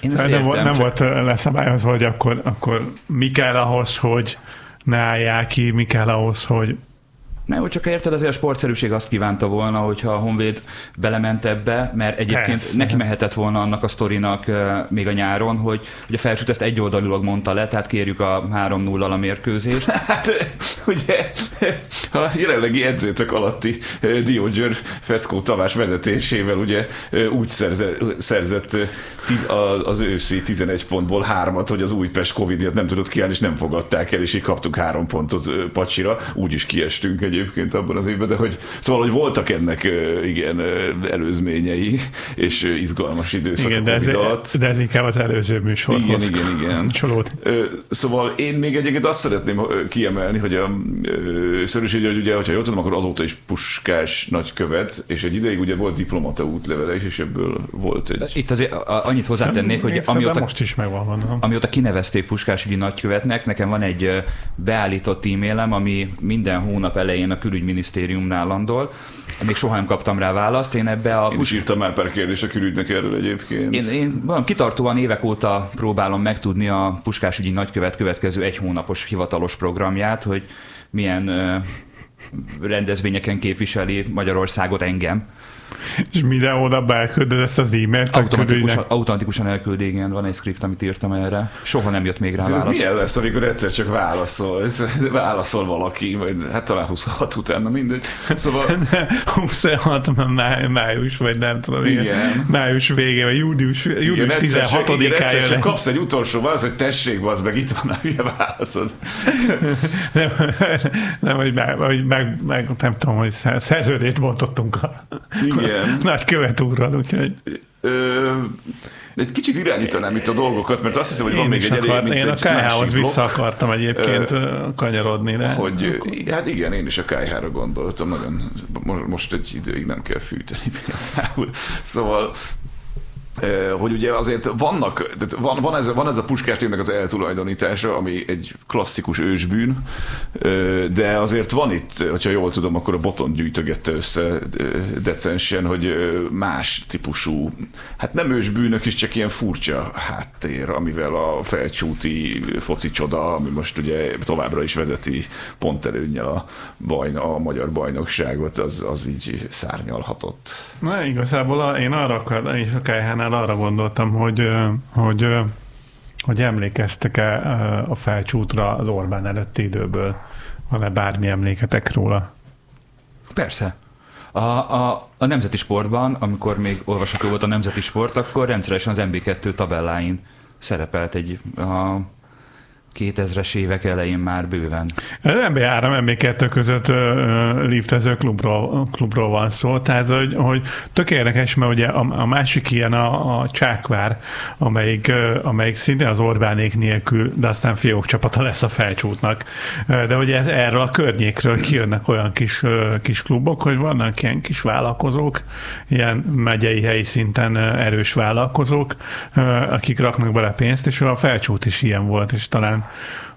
Én nem, értem, nem csak... volt leszabályozva, hogy akkor, akkor mi kell ahhoz, hogy ne állják ki, mi kell ahhoz, hogy Na jó, csak érted, azért a sportszerűség azt kívánta volna, hogyha a Honvéd belement ebbe, mert egyébként Persze. neki mehetett volna annak a sztorinak még a nyáron, hogy, hogy a felsőt ezt egyoldalúlag mondta le, tehát kérjük a 3-0-al a mérkőzést. Hát ugye a jelenlegi edzőtök alatti Diógyőr Feckó Tamás vezetésével ugye úgy szerzett, szerzett tiz, az őszi 11 pontból hármat, hogy az Újpest Covid miatt nem tudott kiállni, és nem fogadták el, és így kaptuk három pontot Pacsira, úgy is kiestünk egy egyébként abban az évben, de hogy szóval, hogy voltak ennek igen előzményei és izgalmas időszak igen, de ez, alatt. de ez inkább az előző műsorhoz Igen, igen, igen. Csolód. Szóval én még egyébként azt szeretném kiemelni, hogy a Szörös hogy ugye, hogyha jól tudom, akkor azóta is puskás nagykövet, és egy ideig ugye volt diplomata útlevele is, és ebből volt egy... Itt azért annyit hozzátennék, hogy amióta, most is megvan, mondom. amióta kinevezték puskás ügyi nagykövetnek, nekem van egy beállított e-mailem, ami minden hónap elején elején a külügyminisztériumnál landol. Még soha nem kaptam rá választ. Én ebbe a... Én is írtam már per kérdés a külügynek erről egyébként. Én, én van, kitartóan évek óta próbálom megtudni a puskásügyi nagykövet következő egy hónapos hivatalos programját, hogy milyen rendezvényeken képviseli Magyarországot engem. És minden oda beküldöd ezt az e-mailt? Automatikusan, automatikusan elküldi, igen, van egy script, amit írtam erre. Soha nem jött még rá ez válasz. Ez milyen lesz, amikor egyszer csak válaszol? Ez, válaszol valaki, vagy hát talán 26 utána, mindegy. Szóval... 26 máj, május, vagy nem tudom, igen. igen. május vége, vagy június, június 16-án egyszer csak kapsz egy utolsó válasz, hogy tessék, az meg itt van a hülye válaszod. nem, nem, hogy meg, meg, meg, meg, nem tudom, hogy szerződést bontottunk a, igen. Nagy követ úrral, úgyhogy... Ö, egy kicsit irányítanám itt a dolgokat, mert azt hiszem, hogy van még egy elég, mint Én a KH-hoz vissza akartam egyébként ö, kanyarodni. De hogy, akkor... hát igen, én is a KH-ra gondoltam, nagyon, most egy időig nem kell fűteni például. Szóval hogy ugye azért vannak, tehát van, van, ez, van ez a puskás tényleg az eltulajdonítása, ami egy klasszikus ősbűn, de azért van itt, hogyha jól tudom, akkor a boton gyűjtögette össze decensen, hogy más típusú, hát nem ősbűnök is, csak ilyen furcsa háttér, amivel a felcsúti foci csoda, ami most ugye továbbra is vezeti pont előnyel a, bajna, a magyar bajnokságot, az, az így szárnyalhatott. Na igazából a, én arra akar, és a KH annál arra gondoltam, hogy, hogy, hogy emlékeztek-e a felcsútra az Orbán előtti időből? Van-e bármi emléketek róla? Persze. A, a, a nemzeti sportban, amikor még olvasható volt a nemzeti sport, akkor rendszeresen az MB2 tabelláin szerepelt egy a 2000-es évek elején már bőven. MB3, MB2 között uh, liftező klubról, klubról van szó, tehát hogy, hogy tök érdekes, mert ugye a, a másik ilyen a, a Csákvár, amelyik, uh, amelyik szintén az Orbánék nélkül, de aztán fiók csapata lesz a felcsútnak. Uh, de ugye ez, erről a környékről kijönnek olyan kis, uh, kis klubok, hogy vannak ilyen kis vállalkozók, ilyen megyei helyi szinten uh, erős vállalkozók, uh, akik raknak bele pénzt, és a felcsút is ilyen volt, és talán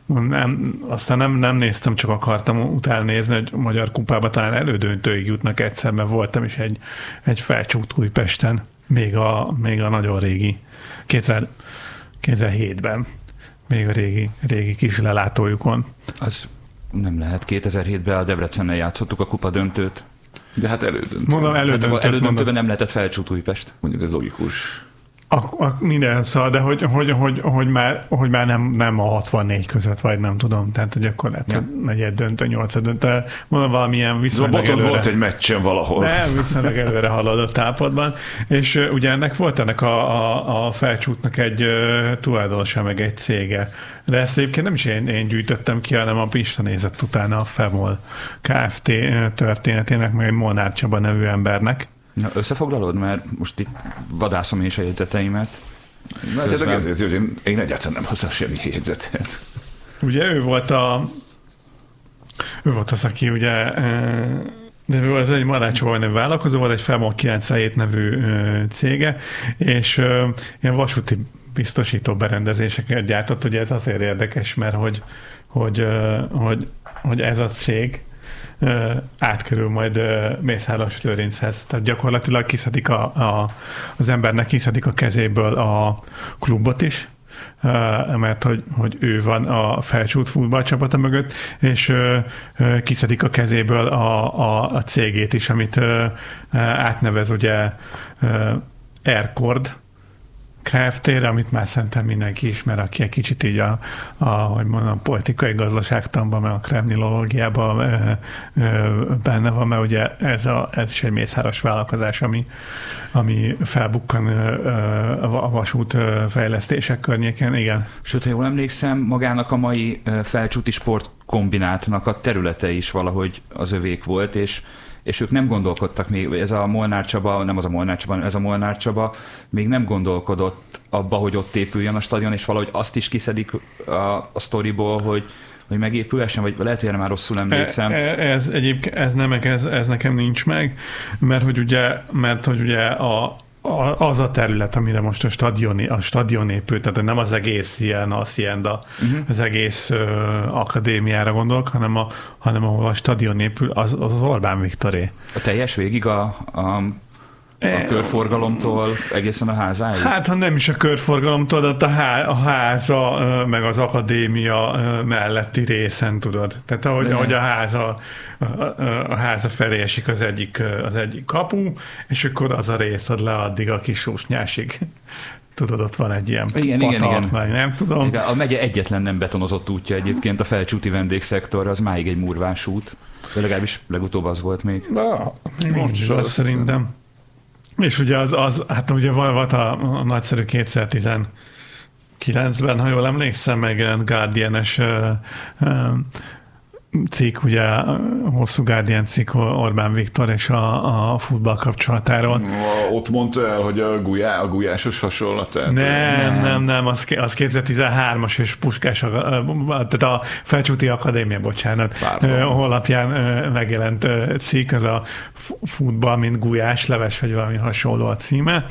nem, aztán nem, nem néztem, csak akartam utána nézni, hogy a Magyar Kupába talán elődöntőig jutnak egyszer, mert voltam is egy, egy felcsút Újpesten, még a, még a nagyon régi, 2000, 2007-ben, még a régi, régi kis lelátójukon. Az nem lehet. 2007-ben a Debrecennel játszottuk a kupa döntőt. De hát elődöntő. Mondom, Hát elődöntőt akkor elődöntőben mondom. nem lehetett felcsút Újpest. Mondjuk ez logikus. A, a, minden szal, de hogy, hogy, hogy, hogy, már, hogy már nem, nem a 64 között vagy, nem tudom. Tehát, hogy akkor lehet, Ja. hogy negyed döntő, nyolcad döntő. Mondom, valamilyen viszonylag boton előre. volt egy meccsen valahol. Nem, viszonylag előre haladott állapotban. És ugye ennek volt ennek a, a, a felcsútnak egy ö, tulajdonosa, meg egy cége. De ezt egyébként nem is én, én gyűjtöttem ki, hanem a Pista nézett utána a Femol Kft. történetének, meg egy Molnár Csaba nevű embernek. Na, összefoglalod? Mert most itt vadászom én is a jegyzeteimet. Na, hát Közben- ez az, hogy én, én egyáltalán nem hoztam semmi jegyzetet. Ugye ő volt a ő volt az, aki ugye ö, de ő volt egy Marácsóval nevű vállalkozó, volt egy Felmol 97 nevű ö, cége, és ö, ilyen vasúti biztosító berendezéseket gyártott, ugye ez azért érdekes, mert hogy, hogy, hogy, hogy ez a cég átkerül majd Mészáros Lőrinchez. Tehát gyakorlatilag kiszedik a, a, az embernek kiszedik a kezéből a klubot is, mert hogy, hogy ő van a felcsút futballcsapata mögött, és kiszedik a kezéből a, a, a cégét is, amit átnevez ugye Aircord, Kft-re, amit már szerintem mindenki ismer, aki egy kicsit így a, a hogy mondom, politikai gazdaságtanban, meg a ö, benne van, mert ugye ez, a, ez is egy mészáros vállalkozás, ami, ami felbukkan ö, a vasút fejlesztések környéken, igen. Sőt, ha jól emlékszem, magának a mai felcsúti sportkombinátnak a területe is valahogy az övék volt, és és ők nem gondolkodtak még, ez a Molnár Csaba, nem az a Molnár Csaba, ez a Molnár Csaba még nem gondolkodott abba, hogy ott épüljön a stadion, és valahogy azt is kiszedik a, a sztoriból, hogy, hogy megépülhessen, vagy lehet, hogy erre már rosszul emlékszem. E- e- Ez egyébként ez nem, ez, ez nekem nincs meg, mert hogy ugye, mert hogy ugye a, az a terület, amire most a stadion, a stadion épült, tehát nem az egész ilyen a Hacienda, uh-huh. az egész ö, akadémiára gondolok, hanem, a, hanem ahol a stadion épül, az az, az Orbán Viktoré. A teljes végig a, a, a körforgalomtól egészen a házáig? Hát, ha nem is a körforgalomtól, de ott a, há, a háza, meg az akadémia melletti részen, tudod. Tehát ahogy, Igen. ahogy a háza, a, a, háza felé esik az egyik, az egyik kapu, és akkor az a rész ad le addig a kis sósnyásig. Tudod, ott van egy ilyen Igen, igen, patak, igen. Vagy nem tudom. Igen, a megye egyetlen nem betonozott útja egyébként, a felcsúti vendégszektor, az máig egy murvás út. De legalábbis legutóbb az volt még. Na, Most is az az szerintem. És ugye az, az hát ugye volt a, a nagyszerű 2019-ben, ha jól emlékszem, megjelent Guardian-es ö, ö, cikk, ugye hosszú Guardian cikk Orbán Viktor és a, a futball kapcsolatáról. A- Ott mondta el, hogy a, gulyá, a gulyásos hasonlat. Nem, Nem. nem, nem, az, az 2013-as és Puskás, tehát a Felcsúti Akadémia, bocsánat, ö, honlapján megjelent cikk, az a fu- futball, mint gulyásleves, vagy valami hasonló a címe.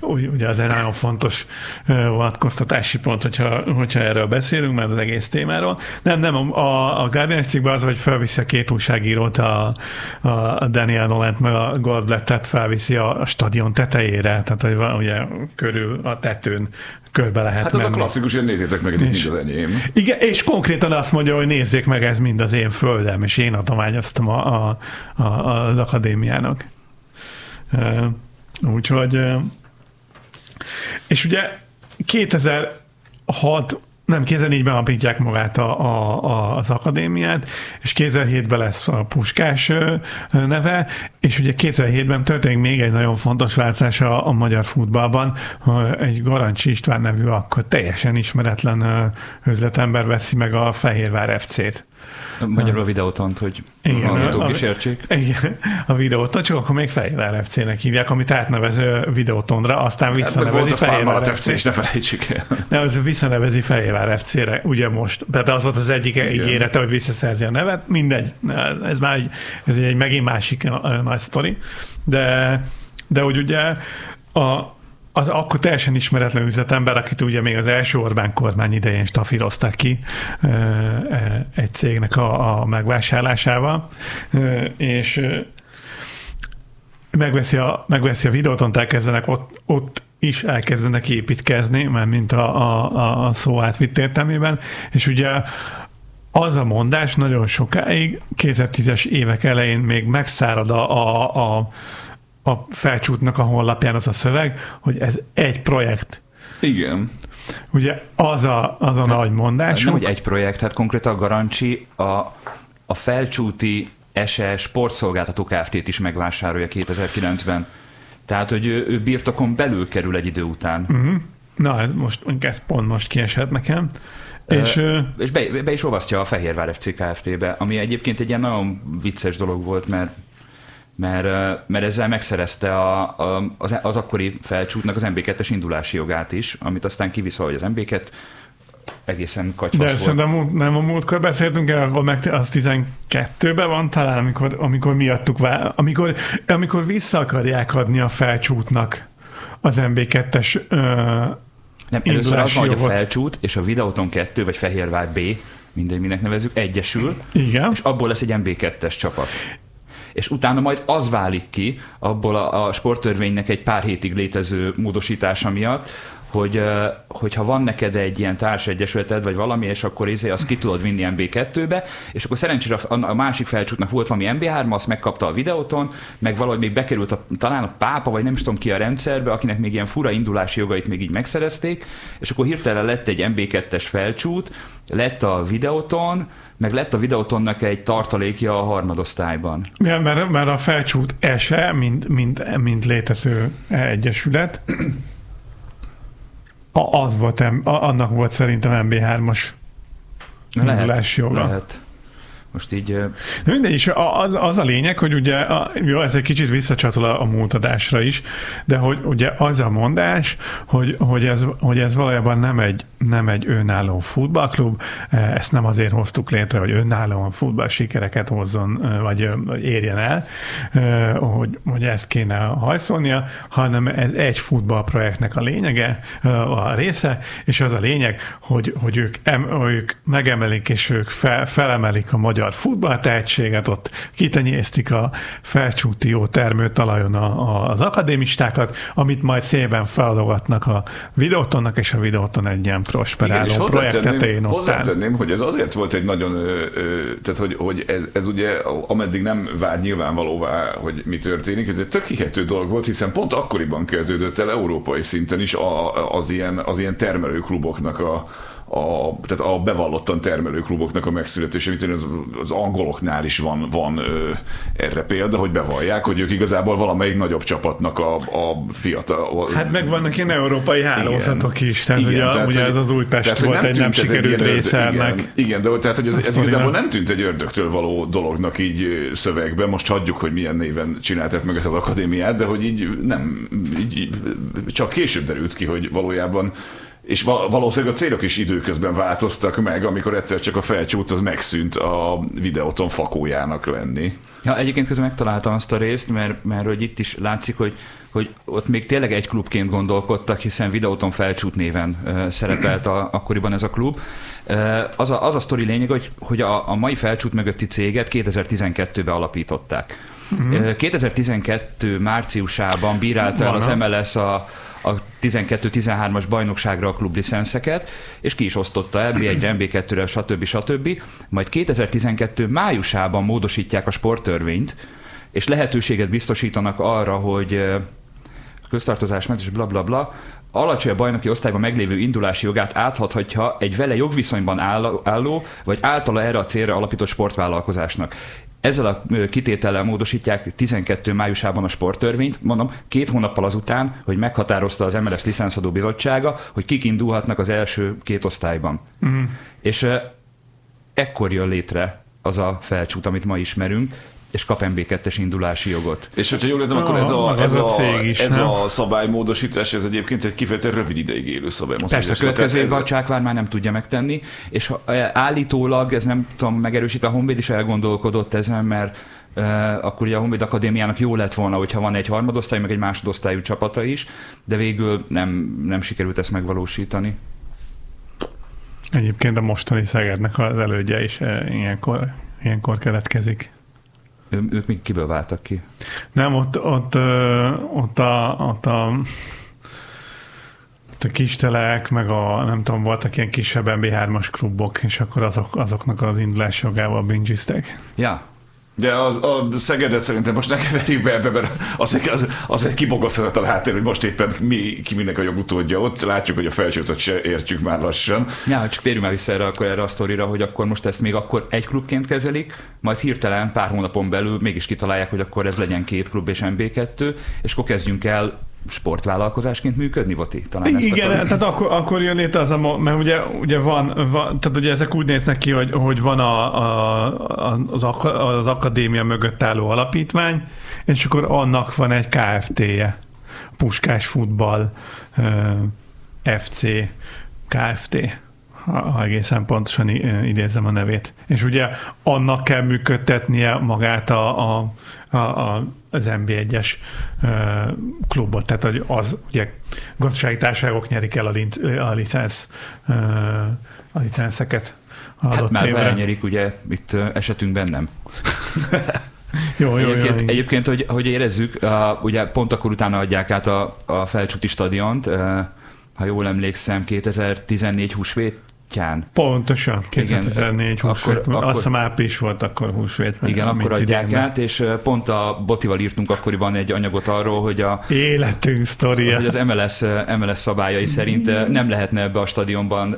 Ugye az egy nagyon fontos vonatkoztatási pont, hogyha, hogyha erről beszélünk, mert az egész témáról. Nem, nem, a, a Guardian cikkben az, hogy felviszi a két újságírót, a, a Daniel Nolent meg a Goldblattet felviszi a, a stadion tetejére, tehát hogy van ugye körül a tetőn körbe lehet Hát az a menni. klasszikus, hogy nézzétek meg, ez És- mind az enyém. Igen, és konkrétan azt mondja, hogy nézzék meg, ez mind az én földem, és én adományoztam a, a, a, az akadémiának. Úgyhogy és ugye 2006 nem, 2004-ben alapítják magát a, a, a, az akadémiát, és 2007-ben lesz a Puskás neve, és ugye 2007-ben történik még egy nagyon fontos változás a, a magyar futballban, egy Garancsi István nevű, akkor teljesen ismeretlen üzletember veszi meg a Fehérvár FC-t. Magyarul a videótont, hogy Igen, a- is értsék. Igen, a videóton, csak akkor még Fehérvár FC-nek hívják, amit átnevező videótonra, aztán visszanevezi Fehérvár FC. És ne felejtsük el. De az visszanevezi Fehérvár FC-re, ugye most. Tehát az volt az egyik Igen. ígérete, hogy visszaszerzi a nevet. Mindegy. Ez már egy, ez egy megint másik nagy sztori. De, de hogy ugye a, az akkor teljesen ismeretlen üzletember, akit ugye még az első Orbán kormány idején stafírozták ki egy cégnek a, a megvásárlásával, és megveszi a, megveszi a videót, elkezdenek ott, ott is elkezdenek építkezni, mert mint a, a, a szó átvitt értelmében, és ugye az a mondás nagyon sokáig, 2010-es évek elején még megszárad a, a, a, a felcsútnak a honlapján az a szöveg, hogy ez egy projekt. Igen. Ugye az a, az a hát, nagy mondás. Nem, hogy egy projekt, hát konkrétan a Garancsi a, a felcsúti SE sportszolgáltató Kft-t is megvásárolja 2009-ben. Tehát, hogy ő, ő birtokon belül kerül egy idő után. Uh-huh. Na, ez most, ez pont most kiesett nekem. És, uh, és be, be is olvasztja a Fehérvár FC Kft-be, ami egyébként egy ilyen nagyon vicces dolog volt, mert mert, mert ezzel megszerezte a, a, az, az akkori felcsútnak az MB2-es indulási jogát is, amit aztán kivisz hogy az MB2 egészen kacsvasz De volt. szerintem nem a múltkor beszéltünk el, akkor meg az 12-ben van talán, amikor, amikor miattuk, amikor, amikor vissza akarják adni a felcsútnak az MB2-es nem, először az van, hogy a felcsút és a Videóton 2, vagy Fehérvár B, mindegy, minek nevezzük, egyesül, Igen. és abból lesz egy MB2-es csapat és utána majd az válik ki abból a, a sporttörvénynek egy pár hétig létező módosítása miatt, hogy, hogyha van neked egy ilyen társegyesületed, vagy valami, és akkor izé, azt ki tudod vinni MB2-be, és akkor szerencsére a másik felcsútnak volt valami MB3, azt megkapta a videóton, meg valahogy még bekerült a, talán a pápa, vagy nem is tudom ki a rendszerbe, akinek még ilyen fura indulási jogait még így megszerezték, és akkor hirtelen lett egy MB2-es felcsút, lett a videóton, meg lett a videótonnak egy tartalékja a harmadosztályban. Ja, mert, mert a felcsút ese, mint, mint, mint létező egyesület, az volt, annak volt szerintem MB3-as lehet, joga. Lehet. Most így... De mindegy, is az, az a lényeg, hogy ugye, a, jó, ez egy kicsit visszacsatol a, a múltadásra is, de hogy ugye az a mondás, hogy, hogy, ez, hogy ez valójában nem egy, nem egy önálló futballklub, ezt nem azért hoztuk létre, hogy önállóan futball sikereket hozzon, vagy érjen el, hogy, hogy ezt kéne hajszolnia, hanem ez egy futballprojektnek a lényege, a része, és az a lényeg, hogy, hogy ők, em, ők megemelik, és ők fel, felemelik a magyar magyar futballtehetséget, ott kitenyésztik a felcsúti jó termőtalajon a, a, az akadémistákat, amit majd szépen feladogatnak a videótonnak, és a videóton egy ilyen prosperáló Igen, projekt tetején Hozzátenném, hogy ez azért volt egy nagyon, ö, ö, tehát hogy, hogy ez, ez ugye, ameddig nem vált nyilvánvalóvá, hogy mi történik, ez egy tök hihető dolog volt, hiszen pont akkoriban kezdődött el európai szinten is a, az, ilyen, az ilyen termelőkluboknak a, a, tehát a bevallottan termelő kluboknak a megszületése, mint az, az angoloknál is van, van ö, erre példa, hogy bevallják, hogy ők igazából valamelyik nagyobb csapatnak a, a fiatal... Hát meg vannak ilyen európai hálózatok igen, is, tehát, igen, ugye, tehát, ugye ez az Újpest tehát, volt nem egy nem sikerült része igen, igen, de tehát hogy ez, ez igazából nem tűnt egy ördögtől való dolognak így szövegben, most hagyjuk, hogy milyen néven csinálták meg ezt az akadémiát, de hogy így nem, így, csak később derült ki, hogy valójában és valószínűleg a célok is időközben változtak meg, amikor egyszer csak a felcsút az megszűnt a videóton fakójának lenni. Ja, egyébként közben megtaláltam azt a részt, mert, mert hogy itt is látszik, hogy, hogy ott még tényleg egy klubként gondolkodtak, hiszen videóton felcsút néven uh, szerepelt a, akkoriban ez a klub. Uh, az, a, az a sztori lényeg, hogy, hogy a, a mai felcsút mögötti céget 2012-ben alapították. Uh-huh. 2012 márciusában bírálta el az MLS a, a 12-13-as bajnokságra a klublicenszeket, és ki is osztotta MB1-re, MB2-re, stb. stb. Majd 2012 májusában módosítják a sporttörvényt, és lehetőséget biztosítanak arra, hogy köztartozás ment, és bla bla bla, alacsony a bajnoki osztályban meglévő indulási jogát áthathatja egy vele jogviszonyban álló, vagy általa erre a célra alapított sportvállalkozásnak. Ezzel a kitétellel módosítják 12 májusában a sporttörvényt, mondom, két hónappal azután, hogy meghatározta az MLS licenszadó bizottsága, hogy kik indulhatnak az első két osztályban. Uh-huh. És ekkor jön létre az a felcsút, amit ma ismerünk, és kap MB2-es indulási jogot. És hogyha jól értem, akkor ez a, ez a, a, is, ez a szabálymódosítás, ez egyébként egy kifejezetten rövid ideig élő szabálymódosítás. Persze, a következő évben a Csákvár már nem tudja megtenni, és állítólag, ez nem tudom megerősítve, a Honvéd is elgondolkodott ezen, mert akkor ugye a Honvéd Akadémiának jó lett volna, hogyha van egy harmadosztály, meg egy másodosztályú csapata is, de végül nem, nem sikerült ezt megvalósítani. Egyébként a mostani Szegednek az elődje is ilyenkor, ilyenkor keletkezik. Ők még kiből váltak ki? Nem, ott, ott, ott, a, ott a a kistelek, meg a, nem tudom, voltak ilyen kisebb MB3-as klubok, és akkor azok, azoknak az indulás jogával bingiztek. Ja, de az, a Szegedet szerintem most ne keverjük be ebbe, mert az, az, az egy kibogozhatatlan háttér, hogy most éppen mi, ki minek a jogutódja ott. Látjuk, hogy a felsőt se értjük már lassan. Ja, csak térjünk már vissza erre, akkor erre a sztorira, hogy akkor most ezt még akkor egy klubként kezelik, majd hirtelen pár hónapon belül mégis kitalálják, hogy akkor ez legyen két klub és MB2, és akkor kezdjünk el sportvállalkozásként működni, Voti? Talán ezt Igen, akarod? tehát akkor, akkor jön létre az a, mert ugye, ugye van, van, tehát ugye ezek úgy néznek ki, hogy, hogy van a, a, az, az akadémia mögött álló alapítvány, és akkor annak van egy KFT-je, Puskás Futball, FC, KFT ha egészen pontosan idézem a nevét. És ugye annak kell működtetnie magát a, a, a, a az NB1-es klubot, tehát hogy az ugye gazdasági társaságok nyerik el a, linc, a licensz a licenszeket. Hát már évre. elnyerik, ugye itt esetünkben nem. jó, jó, egyébként, jó, egyébként hogy, hogy érezzük, uh, ugye pont akkor utána adják át a, a felcsúti stadiont, ha jól emlékszem, 2014 húsvét útján. Pontosan, 2014 húsvét, akkor, akkor, azt hiszem április volt akkor húsvét. Igen, akkor adják idén, át, és pont a Botival írtunk akkoriban egy anyagot arról, hogy a életünk sztoria. Hogy az MLS, MLS szabályai szerint nem lehetne ebbe a stadionban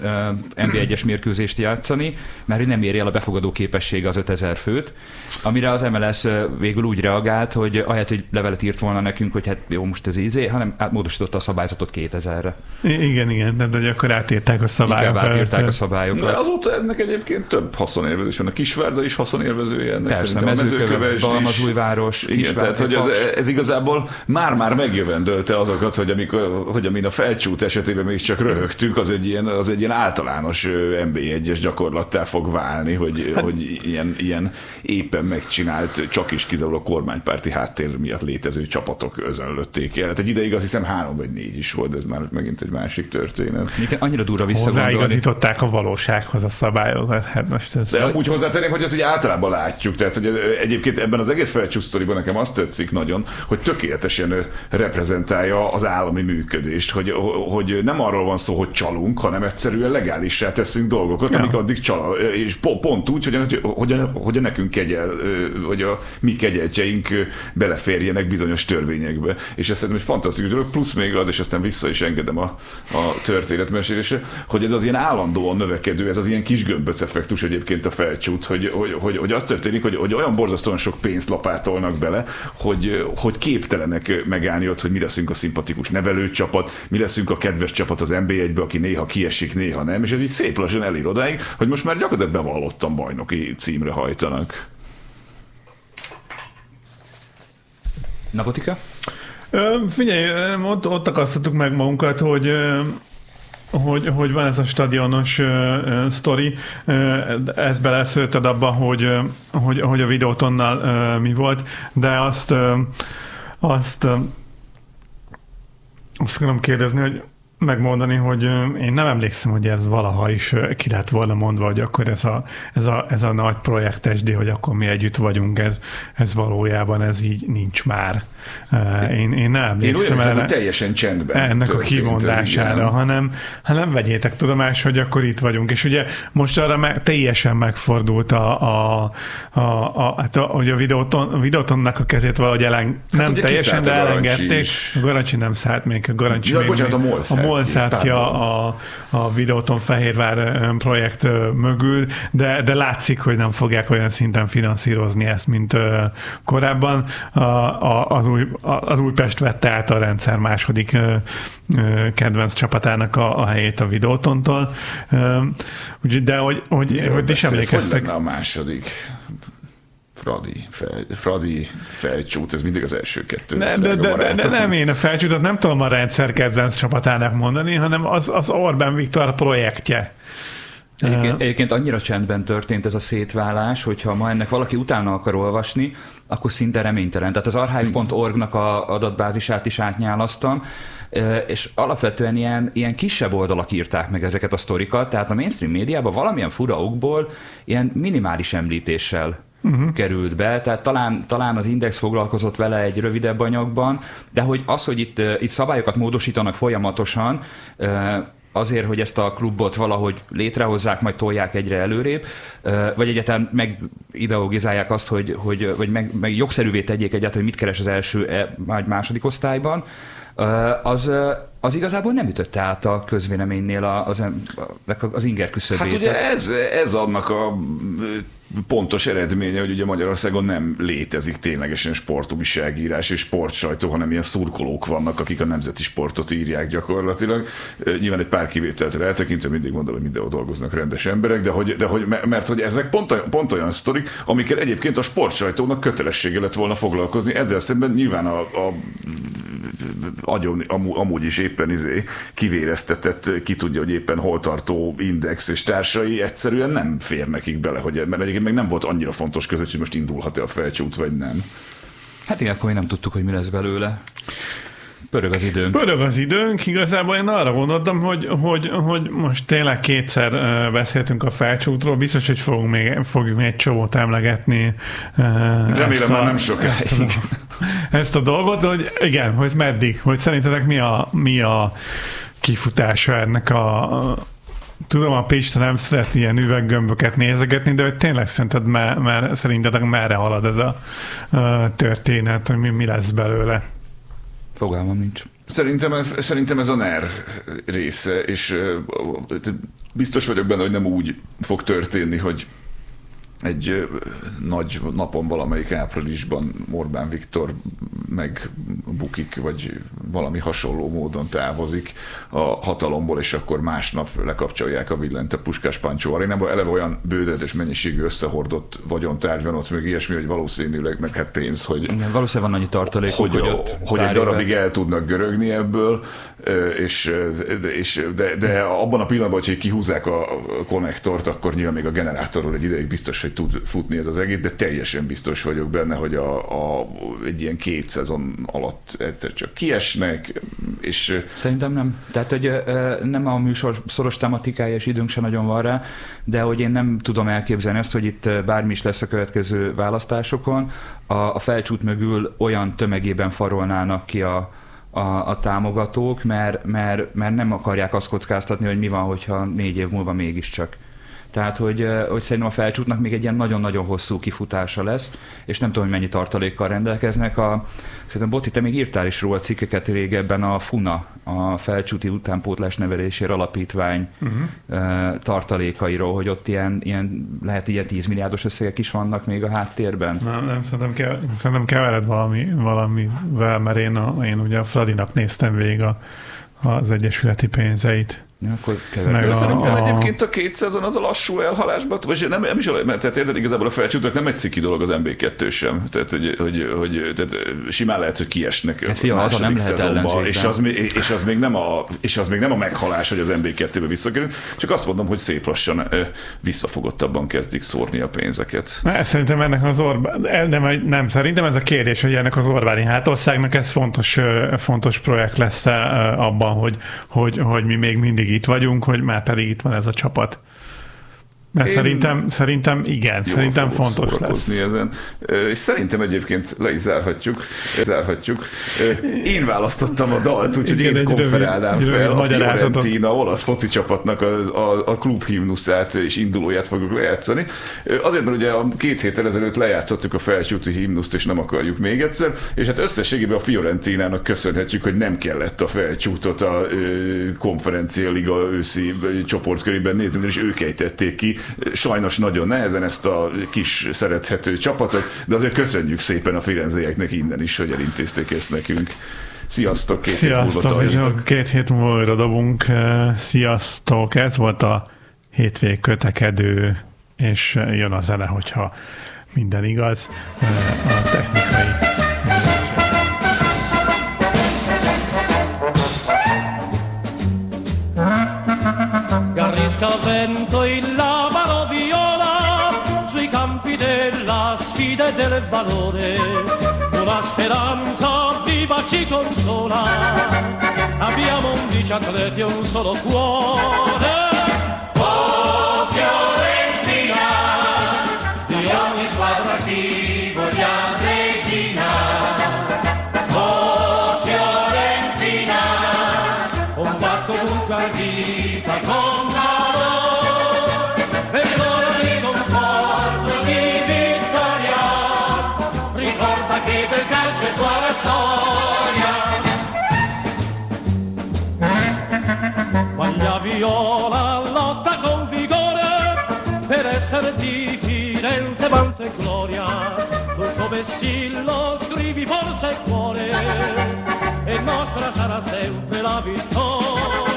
NB1-es mérkőzést játszani, mert hogy nem éri el a befogadó képessége az 5000 főt, amire az MLS végül úgy reagált, hogy ahelyett, hogy levelet írt volna nekünk, hogy hát jó, most ez ízé, hanem átmódosította a szabályzatot 2000-re. Igen, igen, de hogy akkor átírták a szabályokat a szabályokat. De azóta ennek egyébként több haszonélvező is van. A Kisvárda is haszonélvezője ennek Persze, szerintem. Mezőköves, Balmazújváros, Igen, tehát hogy ez, ez, igazából már-már megjövendölte azokat, hogy, amikor, hogy amin a felcsút esetében még csak röhögtünk, az egy ilyen, az egy ilyen általános MB1-es gyakorlattá fog válni, hogy, hát, hogy ilyen, ilyen éppen megcsinált, csak is kizárólag kormánypárti háttér miatt létező csapatok özönlötték el. Hát egy ideig azt hiszem három vagy négy is volt, ez már megint egy másik történet. Annyira durva visszagondolni igazították a valósághoz a szabályokat. Hát most ez... De úgy hozzátenném, hogy ezt így általában látjuk. Tehát, hogy egyébként ebben az egész felcsúsztoriban nekem azt tetszik nagyon, hogy tökéletesen reprezentálja az állami működést, hogy, hogy nem arról van szó, hogy csalunk, hanem egyszerűen legálissá teszünk dolgokat, ja. amik addig csal, és pont úgy, hogy, hogy, hogy, hogy a nekünk kegyel, hogy a mi kegyeltjeink beleférjenek bizonyos törvényekbe. És ez szerintem egy fantasztikus dolog, plusz még az, és aztán vissza is engedem a, a történetmesélésre, hogy ez az ilyen állandóan növekedő, ez az ilyen kis gömböc effektus egyébként a felcsút, hogy, hogy, hogy, hogy az történik, hogy, hogy olyan borzasztóan sok pénzt lapátolnak bele, hogy, hogy képtelenek megállni ott, hogy mi leszünk a szimpatikus nevelőcsapat, mi leszünk a kedves csapat az NB1-be, aki néha kiesik, néha nem, és ez így szép lassan elér odáig, hogy most már gyakorlatilag bevallottan bajnoki címre hajtanak. Napotika? Figyelj, ott, ott akasztottuk meg magunkat, hogy hogy, hogy van ez a stadionos uh, sztori, uh, ez beleszőtted abba, hogy, uh, hogy, hogy a videótonnal uh, mi volt, de azt uh, azt uh, azt kérdezni, hogy megmondani, hogy én nem emlékszem, hogy ez valaha is ki lett volna mondva, hogy akkor ez a, ez a, ez a nagy projekt SD, hogy akkor mi együtt vagyunk, ez, ez valójában ez így nincs már. Én, én nem emlékszem én hogy teljesen csendben ennek a kimondására, hanem, hanem vegyétek tudomás, hogy akkor itt vagyunk. És ugye most arra meg, teljesen megfordult a, a, a, a, hát a, hogy a videóton, a videótonnak a kezét valahogy elen, hát nem teljesen, de elengedték. A Garancsi nem szállt még, a Garancsi ja, még, bocsánat, a MOL a MOL szállt ki a, a, videóton Fehérvár projekt mögül, de, de látszik, hogy nem fogják olyan szinten finanszírozni ezt, mint korábban. A, a, az új, az Újpest vette át a rendszer második kedvenc csapatának a, a helyét a videótontól. De hogy, hogy, hogy is emlékeztek. Hogy a második? Fradi, fel, Fradi felcsút, ez mindig az első kettő. Ne, de, de, de, de, nem én a felcsútot nem tudom a rendszer kedvenc csapatának mondani, hanem az, az Orbán Viktor projektje Egyébként, egyébként annyira csendben történt ez a szétválás, hogyha ma ennek valaki utána akar olvasni, akkor szinte reménytelen. Tehát az archive.org-nak a adatbázisát is átnyálasztam, és alapvetően ilyen, ilyen kisebb oldalak írták meg ezeket a sztorikat, tehát a mainstream médiában valamilyen fura okból ilyen minimális említéssel uh-huh. került be, tehát talán, talán az Index foglalkozott vele egy rövidebb anyagban, de hogy az, hogy itt, itt szabályokat módosítanak folyamatosan, azért, hogy ezt a klubot valahogy létrehozzák, majd tolják egyre előrébb, vagy egyáltalán megideologizálják azt, hogy, hogy vagy meg, meg jogszerűvé tegyék egyáltalán, hogy mit keres az első e, vagy második osztályban, az, az igazából nem ütötte át a közvéleménynél az, az inger küszöbét. Hát ugye ez, ez annak a pontos eredménye, hogy ugye Magyarországon nem létezik ténylegesen sportújságírás és sportsajtó, hanem ilyen szurkolók vannak, akik a nemzeti sportot írják gyakorlatilag. Nyilván egy pár kivételt eltekintve mindig mondom, hogy mindenhol dolgoznak rendes emberek, de hogy, de hogy mert hogy ezek pont olyan, pont olyan sztorik, amikkel egyébként a sportsajtónak kötelessége lett volna foglalkozni. Ezzel szemben nyilván a, a agyon, amúgy is éppen izé kivéreztetett, ki tudja, hogy éppen hol tartó index és társai egyszerűen nem fér nekik bele, hogy, mert egyébként meg nem volt annyira fontos között, hogy most indulhat-e a felcsút, vagy nem. Hát igen, akkor mi nem tudtuk, hogy mi lesz belőle. Pörög az időnk. Pörög az időnk. Igazából én arra gondoltam, hogy, hogy, hogy most tényleg kétszer beszéltünk a felcsútról, biztos, hogy fogunk még, fogjuk még egy csomót emlegetni. Remélem már nem sok. Ezt a, ezt a dolgot, hogy igen, hogy meddig, hogy szerintetek mi a, mi a kifutása ennek a, Tudom, a Pista nem szeret ilyen üveggömböket nézegetni, de hogy tényleg szerinted, mert, mert szerintetek merre halad ez a, a történet, hogy mi, mi lesz belőle? Fogalmam nincs. Szerintem, szerintem ez a NER része, és biztos vagyok benne, hogy nem úgy fog történni, hogy egy nagy napon valamelyik áprilisban Orbán Viktor megbukik, vagy valami hasonló módon távozik a hatalomból, és akkor másnap lekapcsolják a villent a Puskás Pancsó arénába. Eleve olyan bődetes mennyiségű összehordott vagyontárgy van ott, még ilyesmi, hogy valószínűleg meg hát pénz, hogy... Igen, valószínűleg van annyi tartalék, hogy, hogy, ott hogy egy darabig el tudnak görögni ebből, és, és de, de abban a pillanatban, hogy kihúzzák a konnektort, akkor nyilván még a generátorról egy ideig biztos, hogy tud futni ez az egész, de teljesen biztos vagyok benne, hogy a, a, egy ilyen két szezon alatt egyszer csak kiesnek, és... Szerintem nem. Tehát, hogy nem a műsor szoros tematikája, és időnk sem nagyon van rá, de hogy én nem tudom elképzelni azt, hogy itt bármi is lesz a következő választásokon, a, a felcsút mögül olyan tömegében farolnának ki a, a, a támogatók, mert, mert, mert nem akarják azt kockáztatni, hogy mi van, hogyha négy év múlva mégiscsak tehát, hogy, hogy szerintem a felcsútnak még egy ilyen nagyon-nagyon hosszú kifutása lesz, és nem tudom, hogy mennyi tartalékkal rendelkeznek. A, szerintem Botti, te még írtál is róla cikkeket régebben a FUNA, a felcsúti utánpótlás nevelésére alapítvány uh-huh. tartalékairól, hogy ott ilyen, ilyen lehet ilyen 10 milliárdos összegek is vannak még a háttérben. Nem, nem szerintem, ke, szerintem kevered valami, valamivel, mert én, a, én ugye a Fradinak néztem végig a, az egyesületi pénzeit. Ja, akkor a, Szerintem a... egyébként a két szezon az a lassú elhalásban, vagy nem, nem is, mert tehát érted, igazából a felcsútok nem egy ciki dolog az MB2 sem. Tehát, hogy, hogy, hogy tehát simán lehet, hogy kiesnek hát fia, az nem szezonba, és az, és, az még nem a, és az még nem a meghalás, hogy az MB2-be visszakerül, csak azt mondom, hogy szép lassan visszafogottabban kezdik szórni a pénzeket. Na, szerintem ennek az Orbán, nem, nem, szerintem ez a kérdés, hogy ennek az Orbáni hátországnak ez fontos, fontos projekt lesz abban, hogy, hogy, hogy mi még mindig itt vagyunk, hogy már pedig itt van ez a csapat. Mert Én szerintem, szerintem igen, szerintem fontos lesz. ezen. És szerintem egyébként le is zárhatjuk. zárhatjuk. Én választottam a dalt, úgyhogy igen, én konferálnám rövid, fel a Fiorentina olasz foci csapatnak a, a, a klub himnuszát és indulóját fogjuk lejátszani. Azért, mert ugye a két héttel ezelőtt lejátszottuk a felsőti himnuszt, és nem akarjuk még egyszer, és hát összességében a Fiorentinának köszönhetjük, hogy nem kellett a felcsútot a konferencia liga őszi csoportkörében nézni, és ők ejtették ki sajnos nagyon nehezen ezt a kis szerethető csapatot, de azért köszönjük szépen a firenzélyeknek innen is, hogy elintézték ezt nekünk. Sziasztok, két Sziasztok, hét múlva Két hét múlva újra dobunk. Sziasztok, ez volt a hétvég kötekedő, és jön a zene, hogyha minden igaz. A technikai Garisca vento il valore, una speranza viva ci consola. Abbiamo undici atleti e un solo cuore. Oh Fiorentina, di ogni squadra chi e gloria. Sul tuo vessillo scrivi forza e cuore e nostra sarà sempre la vittoria.